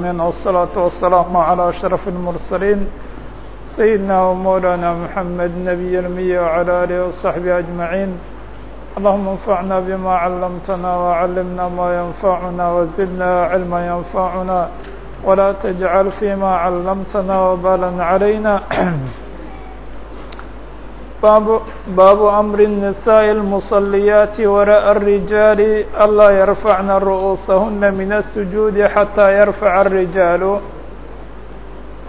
والصلاة والسلام على أشرف المرسلين سيدنا ومولانا محمد نبي المية وعلى آله وصحبه أجمعين اللهم انفعنا بما علمتنا وعلمنا ما ينفعنا وزدنا علما ينفعنا ولا تجعل فيما علمتنا وبالا علينا باب, باب أمر النساء المصليات وراء الرجال ألا يرفعن رؤوسهن من السجود حتى يرفع الرجال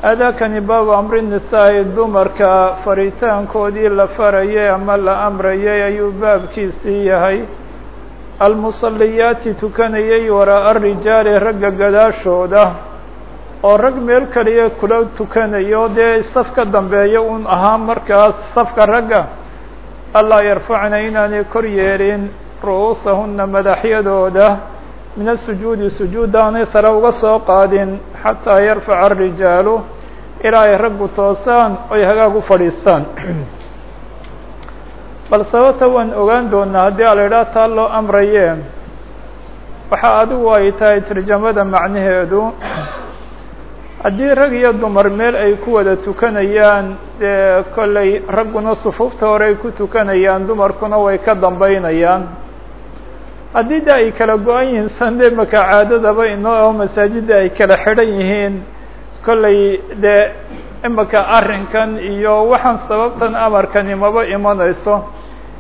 أdاkani baabu أمri النساء dumarka faritaankoodii la farayay ama la amrayay ayuu baabkiisii yahay almuصaliyaati tukanayay waraaءa الrijaali ragga gadaashooda oo rag meel kaliya kula tukanayo dee saf ka dambeeya un ahaa markaas safka ragga allaa yarfacna inaanay kor yeelin ru'uusahuna madaxyadooda min asujuudi sujuudaanay sare uga soo qaadin xataa yarfaca arijaalu ilaa ay raggu toosaan oy hagaag u fadhiistaan. Bal sababta waan ogaan doonaa haddii a la idhaha taa loo amraye waxa adigu ay tahay tarjamada macnaheedu haddii rag iyo dumar meel ay ku wada tukanayaan dee kollay ragguna sufuufta hore ay ku tukanayaan dumarkuna way ka dambeynayaan haddii de ay kala go-an yihiin sande maka caadadaba inoo masaajidda ay kala xidhan yihiin kollay dee imaka arrinkan iyo waxaan sababtan amarkani maba imanayso.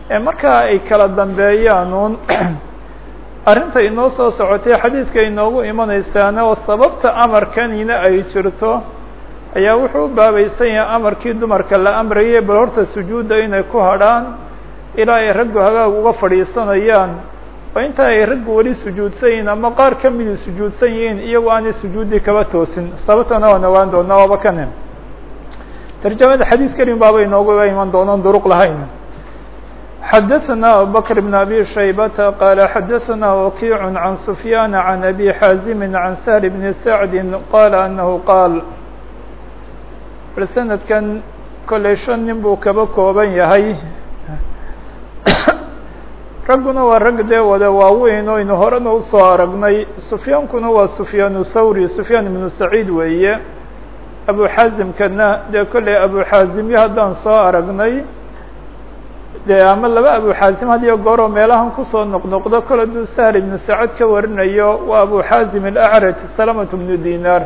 Ee markaa ay kala dambeeyaan uun arrinta inoo soo socotay xadiidka inoogu imanaysaana oo sababta amarkanina ay jirto ayaa wuxuu u baabaysan yahay amarkii dumarka la amrayay bal horta sujuudda inay ku hadrhaan ilaa ay raggu hagaag uga fadhiisanayaan. Oo inta ay raggu weli sujuudsan yihiin ama qaar ka midii sujuudsan yihiin iyagoo aanay sujuuddii kaba toosin. Sababtana waan ogaan doonaa waaba kane tarjamada xadiid kelin baaba inooga iman doonaan duruq lahayn xdثna abubكر بن أbي شhيبة qال xdثna وkيع عن سفyان عن أbي xاaزم عن سهل بن سعد qال أنه qاal bal snadkan kolay شhan nin buu kaba kooban yahay ragguna waa rag dee wada waaweyn o aynu horena usoo aragnay سفyaankuna waa سفyaan thawrي سفyaan بن سacيid weeye أbu xاaزمkana dee kollay أbu xاaزimyo haddaan soo aragnay de ama laba abu xaasim had iyo gooroo meelahan ku soo noqnoqdo kol aduu sahl ibnu sacad ka warinayo waa abu xaazim alacraj salamatu bnu dinar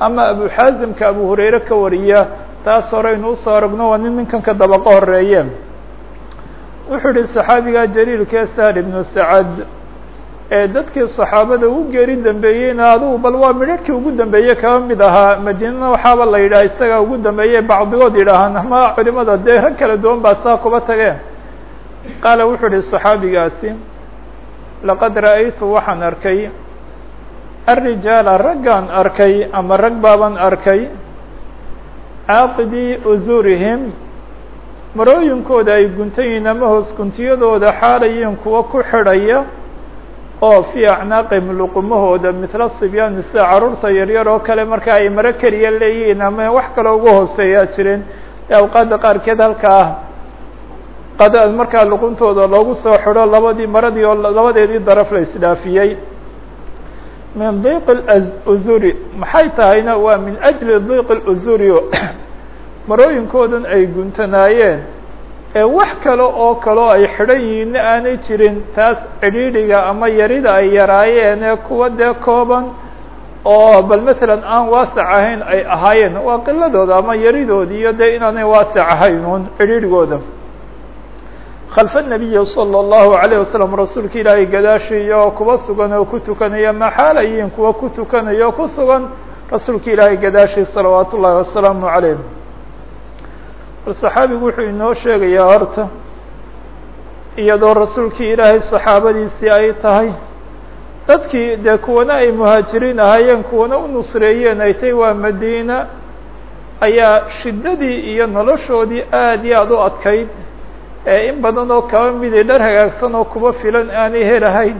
ama abu xaazimka abu hurayre ka wariya taas horeynu u soo aragno waa nin ninkan ka dabaqo horeeye wuxuu yihi saxaabiga jaliilkee sahl ibnu sacad ee dadkii saxaabada u geeri dambeeyeyna adugu bal waa midharhkii ugu dambeeyey kaba mid ahaa madiinana waxaaba la yidhaha isagaa ugu dambeeye bacdigood yidhaahaan ma culimada dee rag kala duwan baa saa kuba tageen? Qaala wuxuu ihi saxaabigaasi laqad ra'aytu waxaan arkay alrijaala raggaan arkay ama rag baaban arkay caaqidii usuurihim marooyinkooda ay guntayiin ama hoos guntiyadooda xaalayeen kuwa ku xidhaya oo fii acnaaqihim luqumahooda midla sibyaani sida carruurta yaryar oo kale marka ay maro keliya leeyihiin ama wax kaloo ugu hooseeyaa jireen ee awqaadda qaarkeed halkaa qad markaa luquntooda loogu soo xidho labadii maradii oo labadeedii daraf la isdhaafiyey. Min diiq uzuri maxay tahayna waa min ajli diiq uzuri marooyinkoodan ay guntanaayeen. ee wax kale oo kaloo ay xidhan yihiinna aanay jirin taas cidhiidhiga ama yarida ay yaraayeen kuwa dee kooban oo bal masalan aan waasac ahayn ay ahaayeen. Waa qiladooda ama yaridood iyo dee inaanay waasac ahayn un cidhiidhigooda. Khalfa nabiyi صلى الله alayh wasalam rasuulka ilaahay gadaashii iyo kuwa sugan oo ku tukanaya maxaalayiin kuwa ku tukanaya oo ku sugan rasuulka ilaahay gadaashii salawaat ullaahi wasalaamu calayh bal saxaabigu wuxuu inoo sheegayaa horta iyadoo rasuulkii ilaahay saxaabadiisii ay tahay dadkii dee kuwana ay muhaajiriin ahaayeen kuwana u nusreeyeen ay tahy waa madiina ayaa shiddadii iyo noloshoodii aad iyo aad u adkayd ee in badan oo kaba midi dhar hagaagsan oo kuba filan aanay helahayn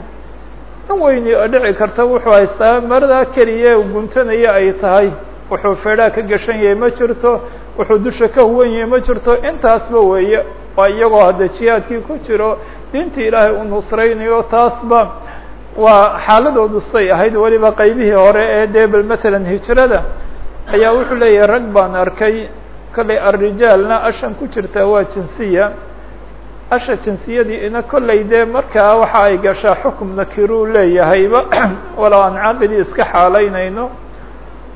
in weyni oo dhici karta wuxuu haystaa maradaa keliya guntanaya ay tahay wuxuu feedhaa ka gashan yahay ma jirto wuxuu dusha ka huwan yahay ma jirto. Intaasba weeye waa iyagoo hadda jihaadkii ku jiro diinta ilaahay u nusraynayo taasba waa xaaladoodu say ahayd. Weliba qaybihii hore ee dee bal matalan hijrada ayaa wuxuu leeyahay rag baan arkay kollay alrijaalna ashan ku jirtaa waa jinsiya. Asha jinsiyadii ina kollay dee markaa waxa ay gashaa xukum nakiruu leeyahayba walow aan caaqidii iska xaalaynayno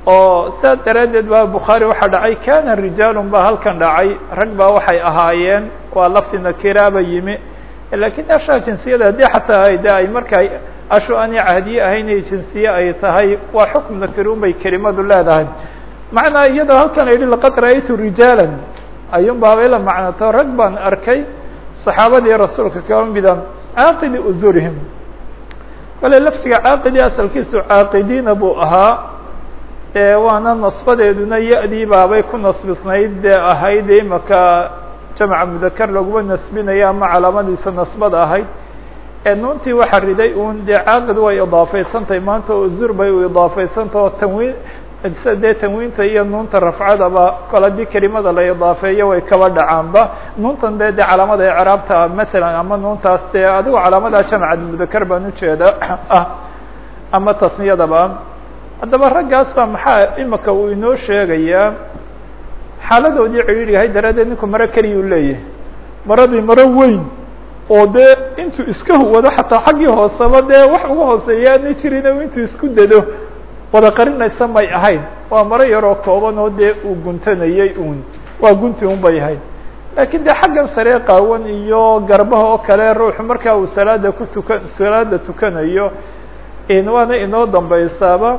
oo saas daraaddeed baa bukhaari waxaa dhacay kana rijaalun baa halkan dhacay. Rag baa waxay ahaayeen waa lafti nakiraaba yimi. Lakiin ashaa jinsiyada haddii xataa ay de ay markaa ashu aanay cahdiye ahayn ay ay tahay waa xukum nakirun bay kelimadu leedahay. Macnaa iyadoo halkan la yidhi laqad ra'aytu rijaala ayuun baabay la macnato rag baan arkay saxaabadii rasuulka kaba mida caaqidi uzurihim. Kale laftiga caaqidi asalkiisu caaqidiina buu ahaa waana nasbadeeduna ya-dii baabay ku nasbisnayd dee ahayd imaka jamca mudakar laguma nasbinaya ama calaamadiisa nasbada ahayd nuuntii waxaa riday un dee caaqid way idaafaysantahay maanta uzur bay u idaafaysantaha oo tanwiin dee tanwiinta iyo nuunta rafcadaba kol haddii kelimada la idaafeeyo way kaba dhacaanba nuuntan de dee calaamada ecraabta matalan ama nuuntaas dee adigo calaamada jamca mudakar baan ujeeda ah ama tasniyadaba haddaba raggaas baa maxaa imika uu inoo sheegayaa xaaladoodii cidhiidh yahay daraaddeed ninku maro keliyuu leeyahay. Maradii maro weyn oo dee intuu iska huwado xataa xaggii hooseba dee wax uga hooseeya ana jirin intuu isku dado wada qarinaysa may ahayn. Waa maro yaroo kooban oo dee uu guntanayey un waa gunti un bay ahayd. Laakiin dee xaggan saree qaawan iyo garbaha oo kale ruuxu markaa uu salaada ku tukan salaada tukanayo waana inoo dambaysaaba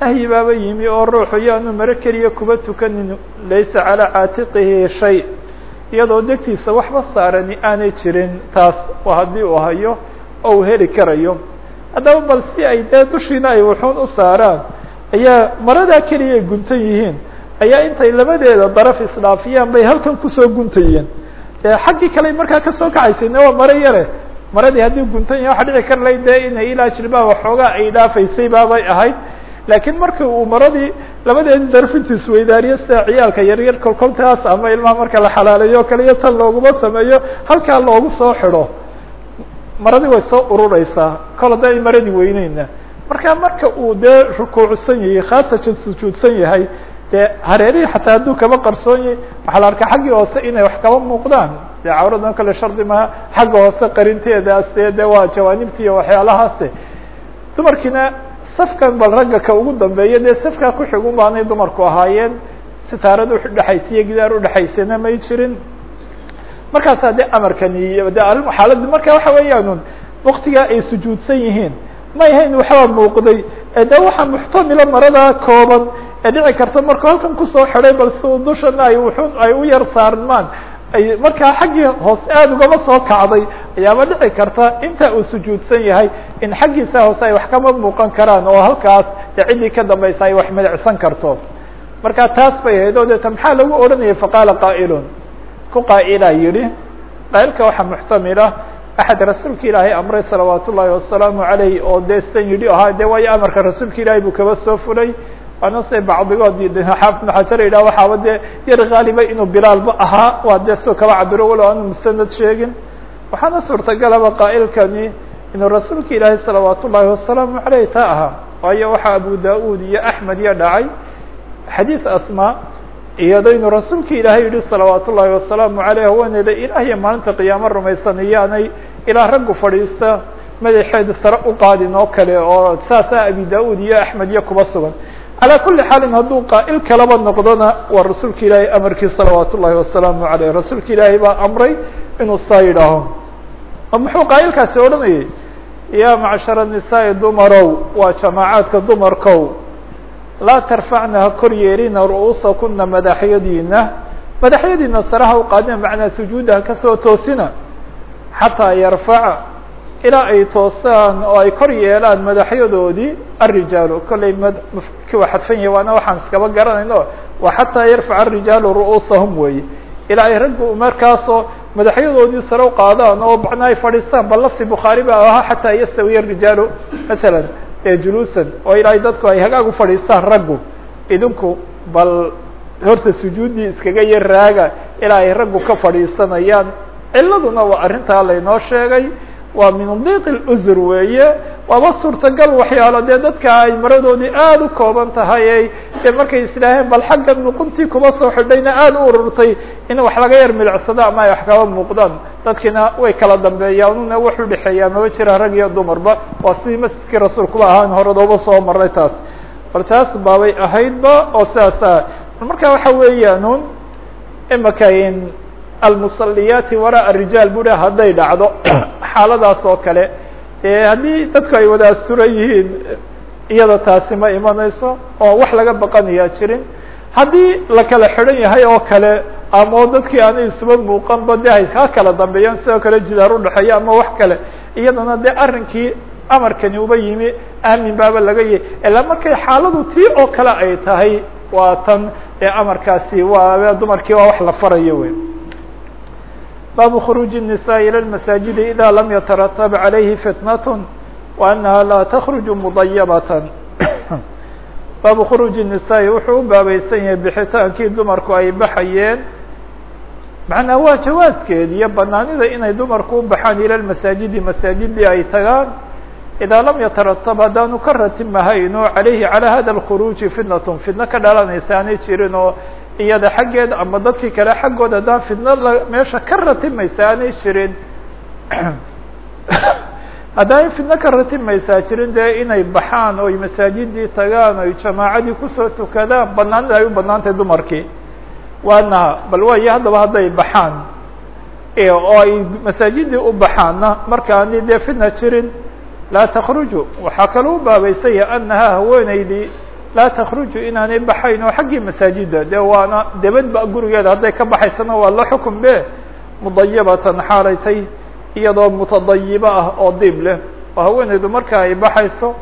nahyi baaba yimi oo ruuxu yaanu maro keliya kuba tukanin laysa calaa caatiqihi shay iyadoo degtiisa waxba saarani aanay jirin taas waa haddii uu hayo oo uu heli karayo haddaba bal si ay dee dushiina ay wuxuun u saaraan ayaa maradaa keliya ay guntan yihiin ayaa intay labadeeda daraf isdhaafiyaan bay halkan ku soo guntayeen xaggii kale markaa ka soo kacaysayna waa maro yare maradii haddii guntan yahay waxa dhici kar lay dee inay ilaa jilbaha waxoogaa ay dhaafaysay baabay ahayd laakiin marka uu maradii labadeedi intu isweydaariyo sida ciyaalka yaryar kolkoltaas ama ilmaha marka la xalaaleeyo o kale iyo tan looguma sameeyo halkaa loogu soo xidho. Maradii way soo urureysaa kol hadda maradii weyneyna marka marka uu dee rukuucsan yahay khaasatan sujuudsan yahay dee hareerihii xataa hadduu kaba qarsoon yahay waxaa la arkaa xaggii hoose inay wax kaba muuqdaan. Dee cawradan kale shardi maha xagga hoose qarinteedaas e de waa jawaanibti waxyaalahaase dumarkiina safkan bal ragga ka ugu dambeeya dee safkaa kuxigun baanay dumarku ahaayeen sitaarada udhexaysiiyo gidaar udhexaysana may jirin. Markaasaa de amarkani de xaaladi marka waxa weeyaan waktigaa ay sujuudsan yihiin. May hayn waxbaa muuqday de waxaa muxtamila maradaa kooban ee dhici karta markuu halkan ku soo xiday bal si dushana ay wuxun ay u yar saarmaan ay markaa xaggii hoose aada ugama soo kacday ayaaba dhici karta inta uu sujuudsan yahay in xaggiisa hoose ay wax kama muuqan karaan oo halkaas ciddii ka dambaysa ay wax midicsan karto. Marka taas bay ahayd oo deeta maxaa lagu odhanayay faqaala qaa'ilun ku qaa'ilaa yidhi qaa'ilka waxaa muxtamila axad rasuulka ilaahay amray salawaat ullaahi wasalaamu calayh oo dee yidhi ahaa de waayo amarka rasuulka ilaahay buu kaba soo fulay waana se bacdigood xaafid ibn xajar yidhah waxaaba dee yar haaliba inuu bilaalba ahaa waa dee kaba cabiro walow aanu musanad sheegin waxaana suurtagalaba qaa'ilkani inuu rasuulka ilaahay salawaat ullaahi wasalaamu caleyh taa ahaa waayo waxaa abu da'uud iyo axmed iyo dhacay. Xadiid asma iyado inuu rasuulka ilaahay yihi salawaat ullaahi wasalaamu aleyh haweeneyda ilaahiyo maalinta qiyaamo rumaysan iyaanay ilaa raggu fadhiista madaxeeda sare u qaadin oo kale oo saasaa abi da'uud iyo axmed iyo kuba sugan calaa kuli xaalin hadduu qaa'il kalaba noqdona waa rasuulka ilaahay amarkii salawaat ullaahi wasalaamu aleyh rasuulka ilaahay baa amray inuu saa yidhaaho muxuu qaa'ilkaasi odhanayay? Ya macshara nisaai dumarow waa jamaacaadka dumarkow laa tarfacna ha kor yeelina ru'uusakuna madaxyadiina madaxyadiina saraha u qaadina macnaa sujuuda ha ka soo toosina. Xataa yarfaca ilaa ay toosaan oo ay kor yeelaan madaxyadoodii arijaalu kollay mki xadfan yahay waana waxaan iskaba garanayno waa xataa yarfaca arijaalu ru'uusahum weeye. Ilaa ay raggu markaasoo madaxyadoodii sare qaadaan oo macnaa ay fadhiistaan bal lafti bukhaari ba ahaa xataa yastawiya rijaalu masalan juluusan oo ilaahay dadku ay hagaag u fadhiistaan raggu idinku bal horta sujuuddii iskaga yar raaga ilaa ay raggu ka fadhiisanayaan. Ciladuna waa arrintaa laynoo sheegay waa min diq اluzr weeye waaba suurtagal waxyaalo. Dee dadka ay maradoodii aada u kooban tahay ay dee markay islaaheen bal xaggan luquntii kuma soo xidhayna aada u ururtay in wax laga yar milicsado ama ay wax kaba muuqdaan. Dadkiina way kala dambeeyaan una wax u dhexeeyaa maba jiraan rag iyo dumarba. Waa sidii masjidkii rasuulkuba ahaan horadooba soo maray taas. Bal taas baabay ahaydba oo sidaasa marka waxa weeyaan un imaka almusaliyaati waraa rijaal bui hadday dhacdo xaaladaas oo kale haddii dadku ay wada asturan yihiin iyada taasi ma imanayso oo wax laga baqanayaa jirin. Haddii la kala xidhan yahay oo kale ama dadkii aanay isuba muuqanba de hay ka kala dambeeyaan sidoo kale jidaar udhexeeya ama wax kale iyadana de arrinkii amarkani uba yimi aamin baaba laga yahy ilaa markay xaaladu tii oo kale ay tahay waa tan ee amarkaasi waa dumarkii waa wax la farayo wey baabu kخروج النساء ilى المaساجد إdا lm yترتب عaليهi فتنة وأنها lا تkرج مضيبة baabu kخروج النساء wuxuu u baabaysan yahay bixitaankii dumarku ay baxayeen maعnaa waa jawaaskeed iyo banaanida inay dumarku u baxaan ilى المaساجidi masaajidii ay tagaan إdaa lam yترتب haddaanu ka ratimahayno عalayhi عalى hada الkخروج fitنة fitno ka dhalanaysa aanay jirin oo iyada xaggeed ama dadkii kale xaggood haddaan fidno la meesha ka ratimaysa aanay jirin. Haddaan fidno ka ratimaysaa jirin dee inay baxaan oy masaajidii tagaan oy jamaacadii ku soo tukadaan banaanida ay u banaantahay dumarkii. Waanaha bal waayo haddaba hadday baxaan oo ay masaajidii u baxaanna markaani dee fidna jirin. Laa takruju waxaa kaloo u baabaysanya anaha haweeneydii laa takruju inaanay baxayn oo xaggii masaajida de waana debadba gurigeeda hadday ka baxaysana waa la xukun be mudayabatan xaalaytay iyadoo mutadayibo ah oo diib leh. Oo haweeneydu marka ay baxayso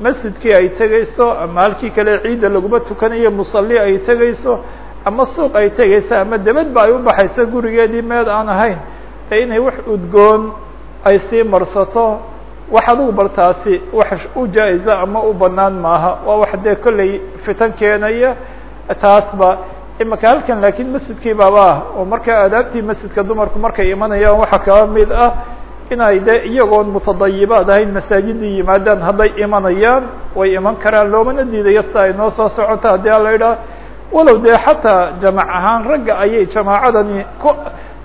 masjidkii ay tegayso ama halkii kale ciidda laguma tukanayo musalli ay tegayso ama suuq ay tegayso ama debadba ay u baxayso gurigeedii meed aan ahayn ee inay wax udgoon ay sii marsato wax adugu bal taasi wax u jaa-iza ama u banaan maaha. Waa wax dee kolley fitan keenaya taasba imaka halkan laakiin masjidkii baaba ah oo marka aadaabtii masjidka dumarku markay imanayaan waxaa kaba mid ah inay de iyagoon mutadayibaad ahayn masaajidii yimaadaan hadday imanayaan way iman karaan loomana diidayo si ay noo soo socota haddii ala idhaah walow dee xataa jamac ahaan ragga ayay jamaacadani ku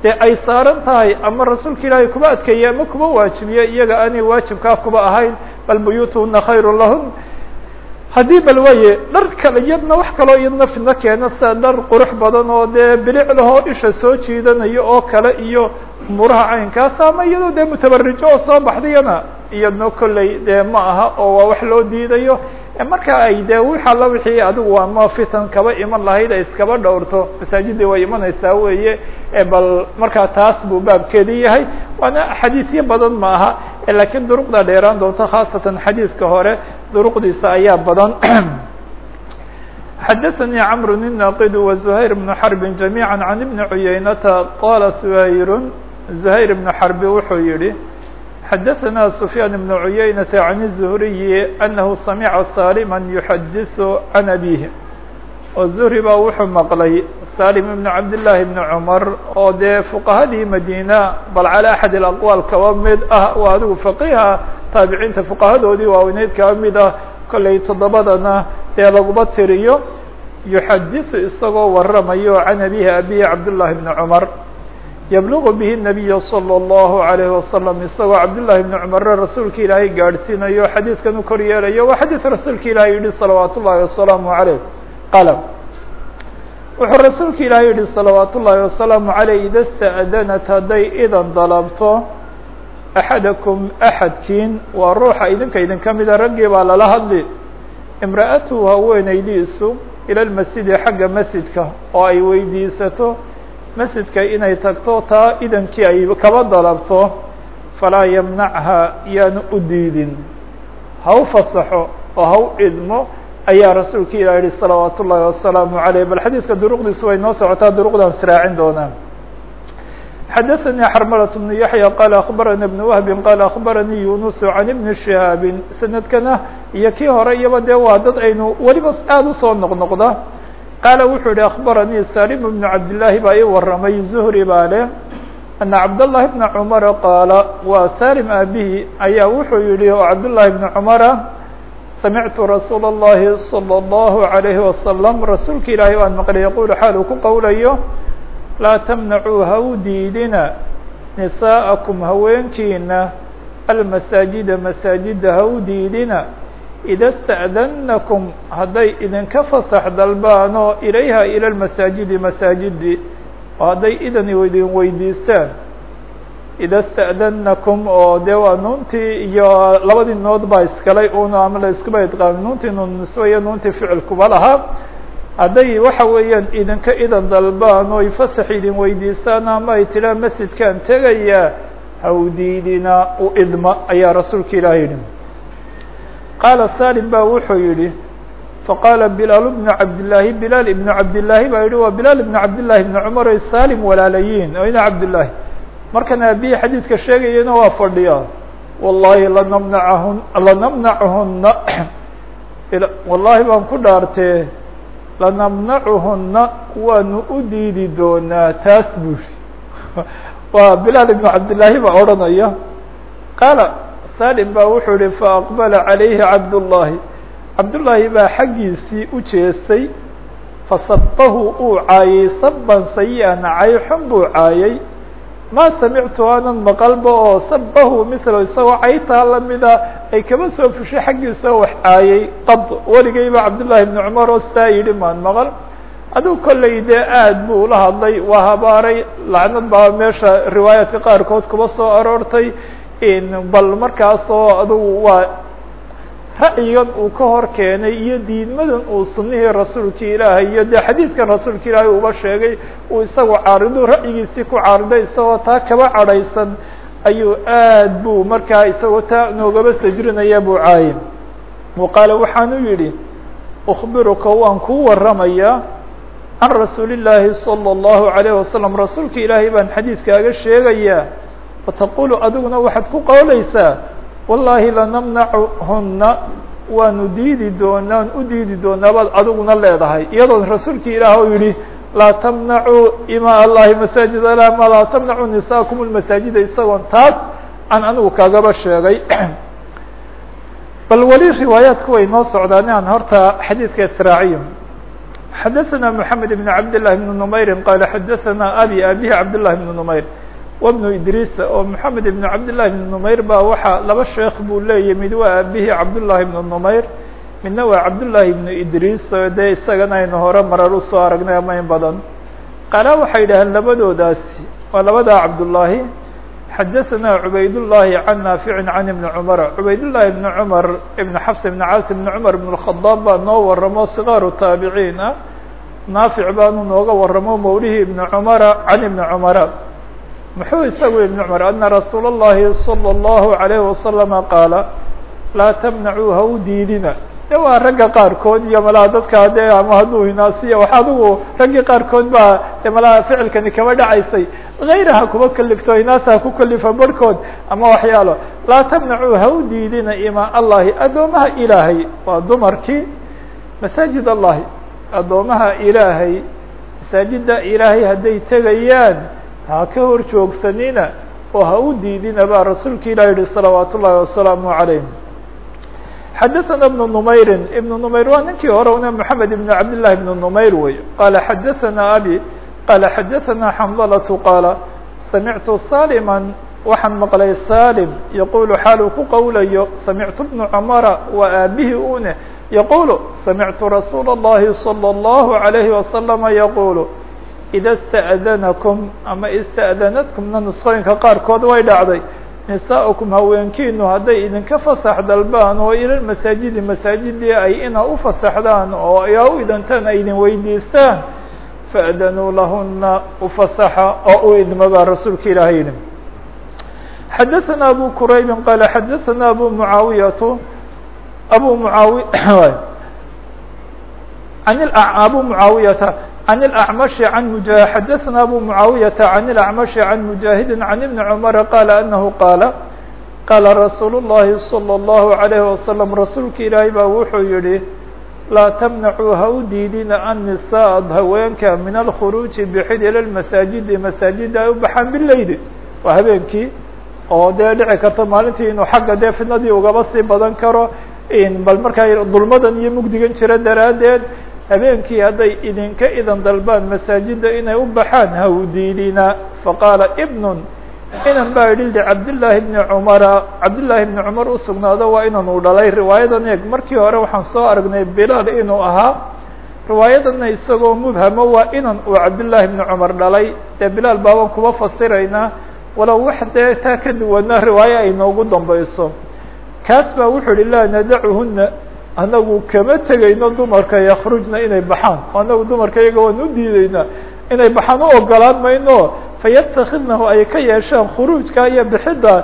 dee ay saaran tahay ama rasuulka ilaahay kuba adkeeye ama kuba waajibiye iyaga aanay waajibkaa kuba ahayn bal buyuutuhuna khayru lahum haddii bal waaye dhar iyadna wax kaloo iyadna fidno keena sida dhar qurux badan oo dee bilic lahoo isha soo jiidanayo oo kale iyo umuraha caynkaas ama iyadoo dee mutabarijo oo soo baxdayana iyadna kolley dee ma aha oo waa wax loo diidayo marka ay dee wix alla wixii adigu ama fitan kaba iman lahayd ay iskaba dhowrto masaajidii way imanaysaa weeye bal markaa taas buu baabkeedii yahay waana xadiisyo badan ma aha lakiin duruqda dheeraan doonto khaasatan xadiiska hore duruqdiisa ayaa badan xadaثnي cمر الناqd وزهير بن حرب جميعا عن بن عuyaynةa qala سhayr زهير بن حرب wuxuu yihi xadaثna سفyان بن عuyaynة عن الزهري أنه سمع sالما يحadiث عن أbيه oo زهري baa wuxuu maqlay salim بن cabd للahi بن cmر oo dee فqahadii madina bal calى أحad الأqوال kaba mid ah oo adigu فqiha taabiciinta فqahadoodii waaweyneyd kaba mid ah kollay toddobadana dee laguma tiriyo yuxadiثu isagoo waramayo can abihi abihi cabdالlahi بن cmر yabluqu bihi nabiya salى اllahu alayhi wasalam isagoo cabdullaahi bni cumare rasuulka ilaahay gaadhsiinayo xadiidkan u kor yeelayo waa xadiid rasuulka ilahay yihi salawaat ullahi wasalaamu aleyh qalam wuxuu rasuulka ilaahay yihi salawaat ullaahi wasalaamu aleyh ida sta'danat hadday idan dalabto axadakum axadkiin waa ruuxa idinka idin ka mida raggii baa lala hadli. Imra'atuhu haweenaydiisu ila lmasjidi xagga masjidka oo ay weydiisato masjidka inay tagto taa idankii ay kaba dalabto falaa yamnachha yaanu u diidin ha u fasaxo oo ha u idmo ayaa rasuulka ilah yihi salawaat ullahi wasalaamu عaleyh bal xadiidka duruqdiisu way noo socotaa duruqdan israacin doonaa xadaثnي xrmlة بن yaحyى qال أخbarana بن وهb qال أخbaranii yuنus عan بن شhihاab sanadkana iyo kii hore iyaba dee waa dad aynu weliba aada usoo noqnoqda qaala wuxuu yihi أخbaranii salim بن cabdاللahi baa ii waramay زهri baa leh أنa cabdاللahi بن cمر qاala wa salim abihi ayaa wuxuu yihi o cabdاللahi بن cمra samictu rasuul الlahi صلى الlه عalيه وasلم rasuulka ilaahay waan maqlay yaqul xaal uu ku qowlayo laa تmنacuu ha u diidina نisاءaكم haweenkiina almasaajida masaajida ha u diidina ida sta'danakum hadday idinka fasax dalbaan oo ilayha ila lmasaajidi masaajidi oo hadday idan idin weydiistaan ida sta'danakum oo dee waa nuuntii iyo labadii nood baa iskalay un ama la iskuba idqaami nuuntii nuun nisba iyo nuuntii ficilkuba lahaa hadday waxa weeyaan idinka idan dalbaan oo ay fasax idin weydiisaan ama ay tidhaan masjidkaan tegayaa hawdiidina u idma ayaa rasuulka ilaahay yidhi qaala salim ba wuxuu yihi faqaala bilaal bnu cabdillaahi bilaal ibnu cabdillaahi baa yihi waa bilaal ibnu cabdillahi ibnu cumar ay salim walaalayiin. Oo ina cabdillaahi. Markan aabihii xadiidka sheegayana waa fadhiya. Wallahi lanamnacahun lanamnachuhuna wallahi baan ku dhaartee lanamnacuhuna waanu u diidi doonaa taas buuri waa bilaal ibnu cabdillaahi baa odhanaya. Qaala salim baa wuxuu yihi faaqbala calayhi cabdullaahi. Cabdullaahi baa xaggiisii u jeestay fasabahu uu caayay saban sayi-an cayxun buu caayay maa samictu aanan maqalba oo sabahu mithlo isagoo caytaa lamida ay kaba soo fushay xaggiisa wax caayay qad weligayba cabdullaahi ibnu cumar oo saa yidhi maan maqal. Aduu kollay dee aad buu ula hadlay waa habaaray. Lacnad baa meesha riwaayaadka qaarkood kuba soo aroortay bal markaasoo adugu waa ra'yigan uu ka hor keenay iyo diidmadan uu sunihii rasuulka ilaahay iyo dee xadiidkan rasuulka ilaahay uba sheegay uu isagu caaridu ra'yigiisii ku caariday isagoo taa kaba cadhaysan ayuu aad buu markaa isagoo taa noogaba sajrinaya buu caayay wa qaala waxaanu yidhi ukbiruka waan kuu waramayaa can rasuuli illaahi salى اllahu عalayه wasalam rasuulka ilaahay baan xadiidkaaga sheegayaa wataqulu adiguna waxaad ku qowleysaa wallahi lanamnacuhuna waanu diidi doonaa u diidi doonaa baad adiguna leedahay iyadoon rasuulki ilaah u yihi laa tamnacuu ima allahi masaajid ala ma laa tamnacuu nisaakum lmasaajida isagoon taas aan anigu kaagaba sheegay bal weli riwaayaadku way noo socdaan aan horta xadiidka israaciyo xadaثna mحamed بn cabd لlahi بn نmayri qala xadaثna abi abihi cabd لlahi بn نmayr wbnu idriis oo moxamed ibn cabdillahi ibn numayr baa waxaa laba sheekh buu leeyahy mid waa aabihii cabdullahi ibnu numayr midna waa ibnu idriis oo dee isagana aynu hore marar u soo aragnay ama in badan qaala waxay yidhaaheen labadoodaasi waa labadaa cabdullaahi xadaثana cubaydullahi can naaficin can ibni cumara cubaydullahi ibni cumar ibn xafs ibn caas ibni cumar ibn اkhadaab baa noo waramo sikaaru taabiciin ah naafic baanu nooga waramo mawlihii ibni cumara can ibni cumara muxuu isagu ibn cumar ana rasuula اllahi salى اllahu عalayh wasalama qaala laa tamnacuu ha u diidina de waa ragga qaarkood iyo malaha dadkaa dee ama hadduu hinaasiya wax adigu raggii qaarkood baa de malaha ficilkani kaba dhacaysay hayraha kuba kalifto hinaasa ha ku kalifa barhkood ama waxyaalo laa tamnacuu ha u diidina ima allahi addoomaha ilaahay waa dumarkii masaajid allahi addoomaha ilaahay masaajida ilaahay hadday tegayaan ha ka hor joogsanina oo ha u diidina baa rasuulka ilah yihi salawaat ullahi wasalaamu عalayh xadaثana ibn numayri ibn numayr waa ninkii hore una moxamed ibn cabdillahi ibn numayr wey qaala xadaثana abi qaala xadaثana xamdalatu qaala samictu salima waxaan maqlay salim yaqulu xaaluu ku qowlayo samictu bnu cumara waa aabihii une yaqulu samictu rasuula اllahi salى اllahu عalayhi wasalama yaqulu ida ista'danakum ama ista'danadkumna nusqooyinka qaarkood way dhacday nisaa'ukum haweenkiinu hadday idinka fasax dalbaan oo ila masaajidi masaajidii ay ina u fasaxdaan oo yaa u idantaan ay idin weydiistaan fa'danuu lahuna ufasaxa oo u idma baa rasuulka ilaah yidhi xadaثana abu quraybi qaala xadaثana abu mucaawiyatu abu muaawi abu mucaawiyata عن الأعمش عن مجا حدثنا أبو معاوية عن الأعمش عن مجاهد عن ابن عمر قال أنه قال قال رsuuل اللhi صلى الله عليه وسلم رasuulka ilaahay baa wuxuu yihi laa tamnacuu ha u diidina annisaa haweenka min alkhuruuji bixid ila lmasaajidi masaajida ay u baxaan bileyli waa habeenkii oo dee dhici karta maalintii inuu xagga dee fidnadii ugaba sii badan karo bal markaa dulmadan iyo mugdigan jira daraaddeed habeenkii hadday idinka idan dalbaan masaajida inay u baxaan ha u diidina. Faqaala ibnun inan baa yidhi licabdillaahi bni cumara. Cabdillaahi bni cumar u sugnaado waa inan uu dhalay riwaayadan eeg markii hore waxaan soo aragnay bilaal inuu ahaa. Riwaayadana isagoo mubhamo waa inan uu cabdillaahi bni cumar dhalay. Dee bilaal baabaan kuba fasiraynaa walow wax dee taa ka duwana riwaayo ay noogu dambayso. Kaas baa wuxuu yihi laa nadacuhuna anagu kama tegayno dumarka yakhrujna inay baxaan. Anagu dumarka iyaga waan u diideynaa inay baxaan u ogolaan mayno. Fayatakidnahu ay ka yeeshaan khuruujka iyo bixidda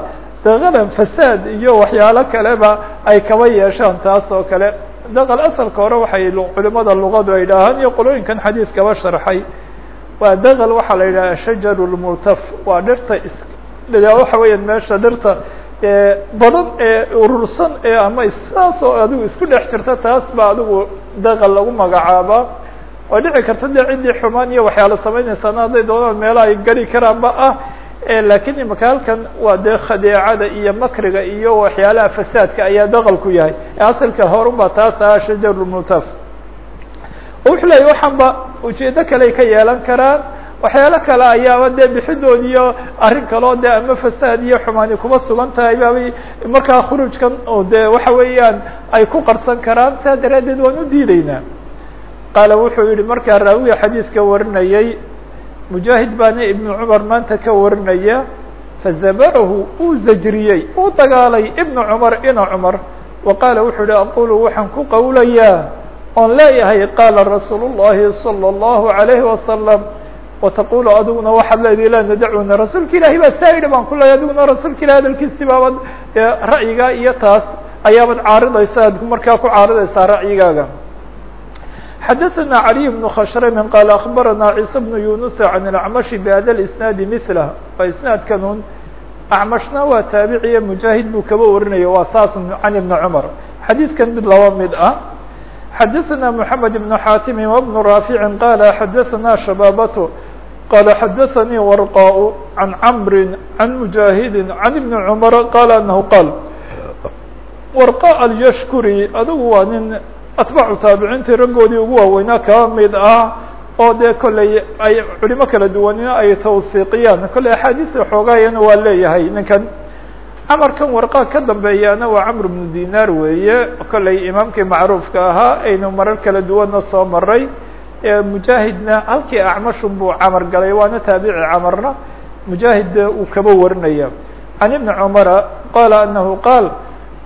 daqalan fasaad iyo waxyaalo kaleba ay kaba yeeshaan taas oo kale. Daqal asalka hore waxay culimada luqadu ay dhahaan iyo qolooyinkan xadiiskaba sharxay. Waa daqal waxaa la yidhaha shajar lmurtaf waa dhirta is waxa weeyaan meesha dhirta badan ee urursan ee ama saas oo adigu isku dhex jirta taas ba adigu daqal lagu magacaaba. Oo dhici karta dee ciddii xumaan iyo waxyaala samaynaysaana hadday doonaan meelaha ay gari karaanba ah lakiin imaka halkan waa dee khadeecada iyo makriga iyo waxyaalaha fasaadka ayaa daqal ku yahay. Asalka horunba taas ah shajarulmutaf wuxuu leeyay waxaan ba ujeedo kale ka yeelan karaan waxyaalo kale ayaaba dee bixidood iyo arrin kaleo dee ama fasaad iyo xumaani kuma sugan tahay baabay markaa khuruujkan oo dee waxa weeyaan ay ku qarsan karaan saa daraaddeed waan u diideynaa qaala wuxuu yihi markaa raawiga xadiidka warinayay mujaahid baana ibnu cumar maanta ka warinaya fazabarahu uu zajriyey uu dagaalay ibnu cumar ina cumar wa qaala wuxuu yihi aqulu waxaan ku qowlayaa oon leeyahay qaala rasuulu llahi salى اllahu عalayhi wasalam wataqulu adiguna waxaad leedahay laa nadacuna rasuulka ilahi baa saa yidhi baan ku leeyahy adiguna rasuulka ilahi hadalkiisi baabad ra'yigaa iyo taas ayaabad caaridaysa ad markaa ku caaridaysaa ra'yigaaga xadaثna عaliي بن khshrm qال أخbarana عيسى بن يuنس عن الأعمشh بhada الإسناad مثله waa isنaadkanun أعmشhna waa taabiciye مجاهid buu kaba warinaya waa saas عن بن cمر xadiidkan mid laba mid ah xadaثna محamed بن xاtم وبن رافع qال xadaثna شhباbة qال xadaثnي ورقاء عن cمr عن مجاهد عن بن cمر qال أنه qال ورقاء اليشhكري adigu waa nin atbaacu taabiciintii raggoodii ugu waaweynaa kaba mid ah oo dee kolley ay culimo kala duwanina ay tawsiiqiyaan kolley axaadiisa xoogaayana waa leeyahay ninkan camarkan warqaa ka dambeeyaana waa camr bnu dinaar weeye kolley imaamkii macruufka ahaa aynu marar kala duwanna soo maray mujaahidna halkii acmashun buu camar galay waana taabici camarna mujaahid uu kaba warinaya can ibni cumara qaala anahu qaal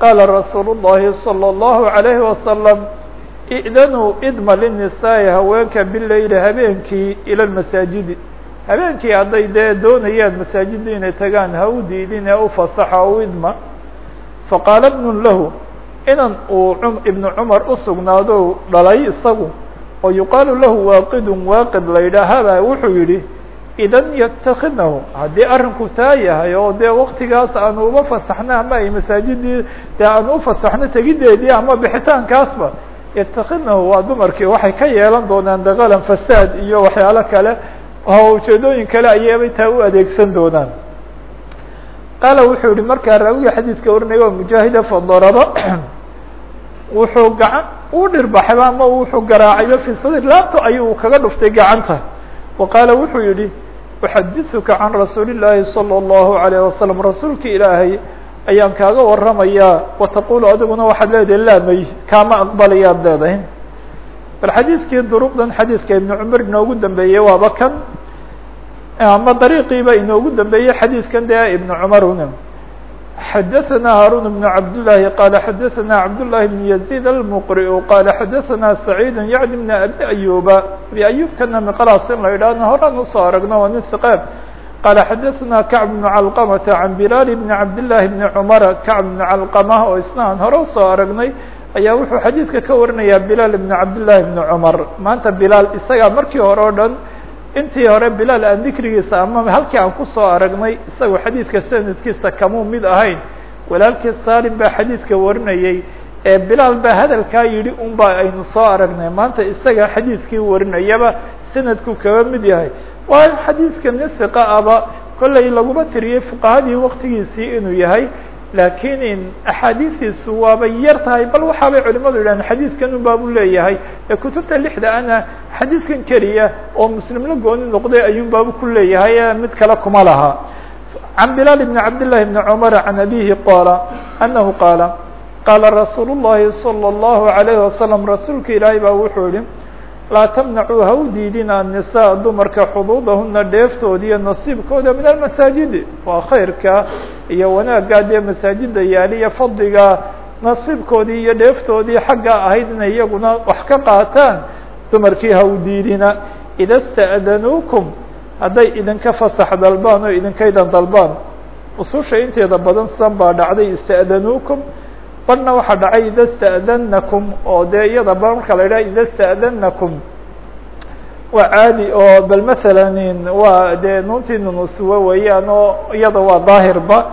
qaala rasuulu الlahi salى الlahu عalayhi wasalam i'danuu idma linisaa'i haweenka bileyli habeenkii ila lmasaajidi habeenkii hadday dee doonayaan masaajidda inay tagaan ha u diidin ee u fasaxa u idma faqaala bnun lahu inan uu ibnu cumar u sugnaado dhalay isagu oo yuqaalu lahu waaqidun waaqid la yidhaahaba wuxuu yidhi idan yatakidnahu haddii arrinku taa yahay oo dee waktigaas aanu uba fasaxno ama ay masaajidii dee aanu ufasaxno tegideedii ama bixitaankaasba yatakidnahu waa dumarkii waxay ka yeelan doonaan daqalan fasaad iyo waxyaalo kale oo ujeedooyin kale ayaabay taa u adeegsan doonaan. Qaala wuxuu yihi markaa raawiga xadiidka warinaya waa mujaahida fadaraba wuxuu gacan u dhirbaxayba ama wuxuu garaacayba fi sadir laabto ayuu kaga dhuftay gacanta wa qaala wuxuu yihi uxadiثuka can rasuuli الlahi salى الlahu عalيه wasalam rasuulka ilaahay ayaan kaaga waramayaa wataqulu adiguna waxaad leedahay laa may kaama aqbalayaad leedahay bal xadiidkii duruqdan xadiidka ibnu cumar inoogu dambeeyey waaba kan ama dariiqiiba inoogu dambeeyey xadiidkan dee ibnu cumar una xadaثna haarun بن cabdالlahi qala xadaثna cabdالlahi بn يزيد الmqriu qala xadaثna سacيid yعni بn abi ayuba abi ayubkana miqlaas in la yidhahno horaan usoo aragno waa nin hiqeeb qala xadaثna kacb بn calqmةa can bilaal bn cabdالlahi bn cmara kacb bn calqmة oo isna aan hore usoo aragnay ayaa wuxuu xadiidka ka warinayaa bilaal bn cabdالlahi bn cmar maanta bilaal isagaa markii hore o dhan intii hore bilaal aan dikrigiisa ama halkii aan ku soo aragnay isagoo xadiidka sanadkiisa kamuu mid ahayn. Walaalkii salim baa xadiidka warinayay. Ee bilaal baa hadalkaa yidhi un ba aynu soo aragnay. Maanta isaga xadiidkii warinayaba sanadku kaba mid yahay. Waayo xadiidka nin hiqa aba kollay laguma tiriyey fuqahadii waktigiisii inuu yahay laakiin in axaadiistiisu waabay yar tahay bal waxaabay culimadu yidhahdeen xadiidkan un baabu leeyahay. Ee kutubta lixda ana xadiidkan keliya oo muslim la gooni noqday ayuun baabu ku leeyahay mid kale kuma laha. Can bilaal bni cabdillahi bni cumar can abihi qaala anahu qaala qaala rasuulu llahi salى اllahu alayhi wasalam rasuulka ilaahay baa wuxuu yihi laa tamnacuu ha u diidina annisaa dumarka xuduudahuna dheeftooda iyo nasiibkooda min almasaajidi waa khayrka iyo wanaaggaa dee masaajida yaaliya fadliga nasiibkoodii iyo dheeftoodii xaggaa ahayd inay iyaguna wax ka qaataan dumarkii ha u diidina. Ida sta'danuukum hadday idinka fasax dalbaan oo idinkaydan dalbaan ususha inteeda badan san baa dhacday ista'danuukum barna waxaa dhacay ida sta'danakum oo dee iyada ba marka la yidhaha ida sta'danakum waa caadi oo bal masalan waa dee nuuntii nunusuwa weeyaan oo iyada waa daahirba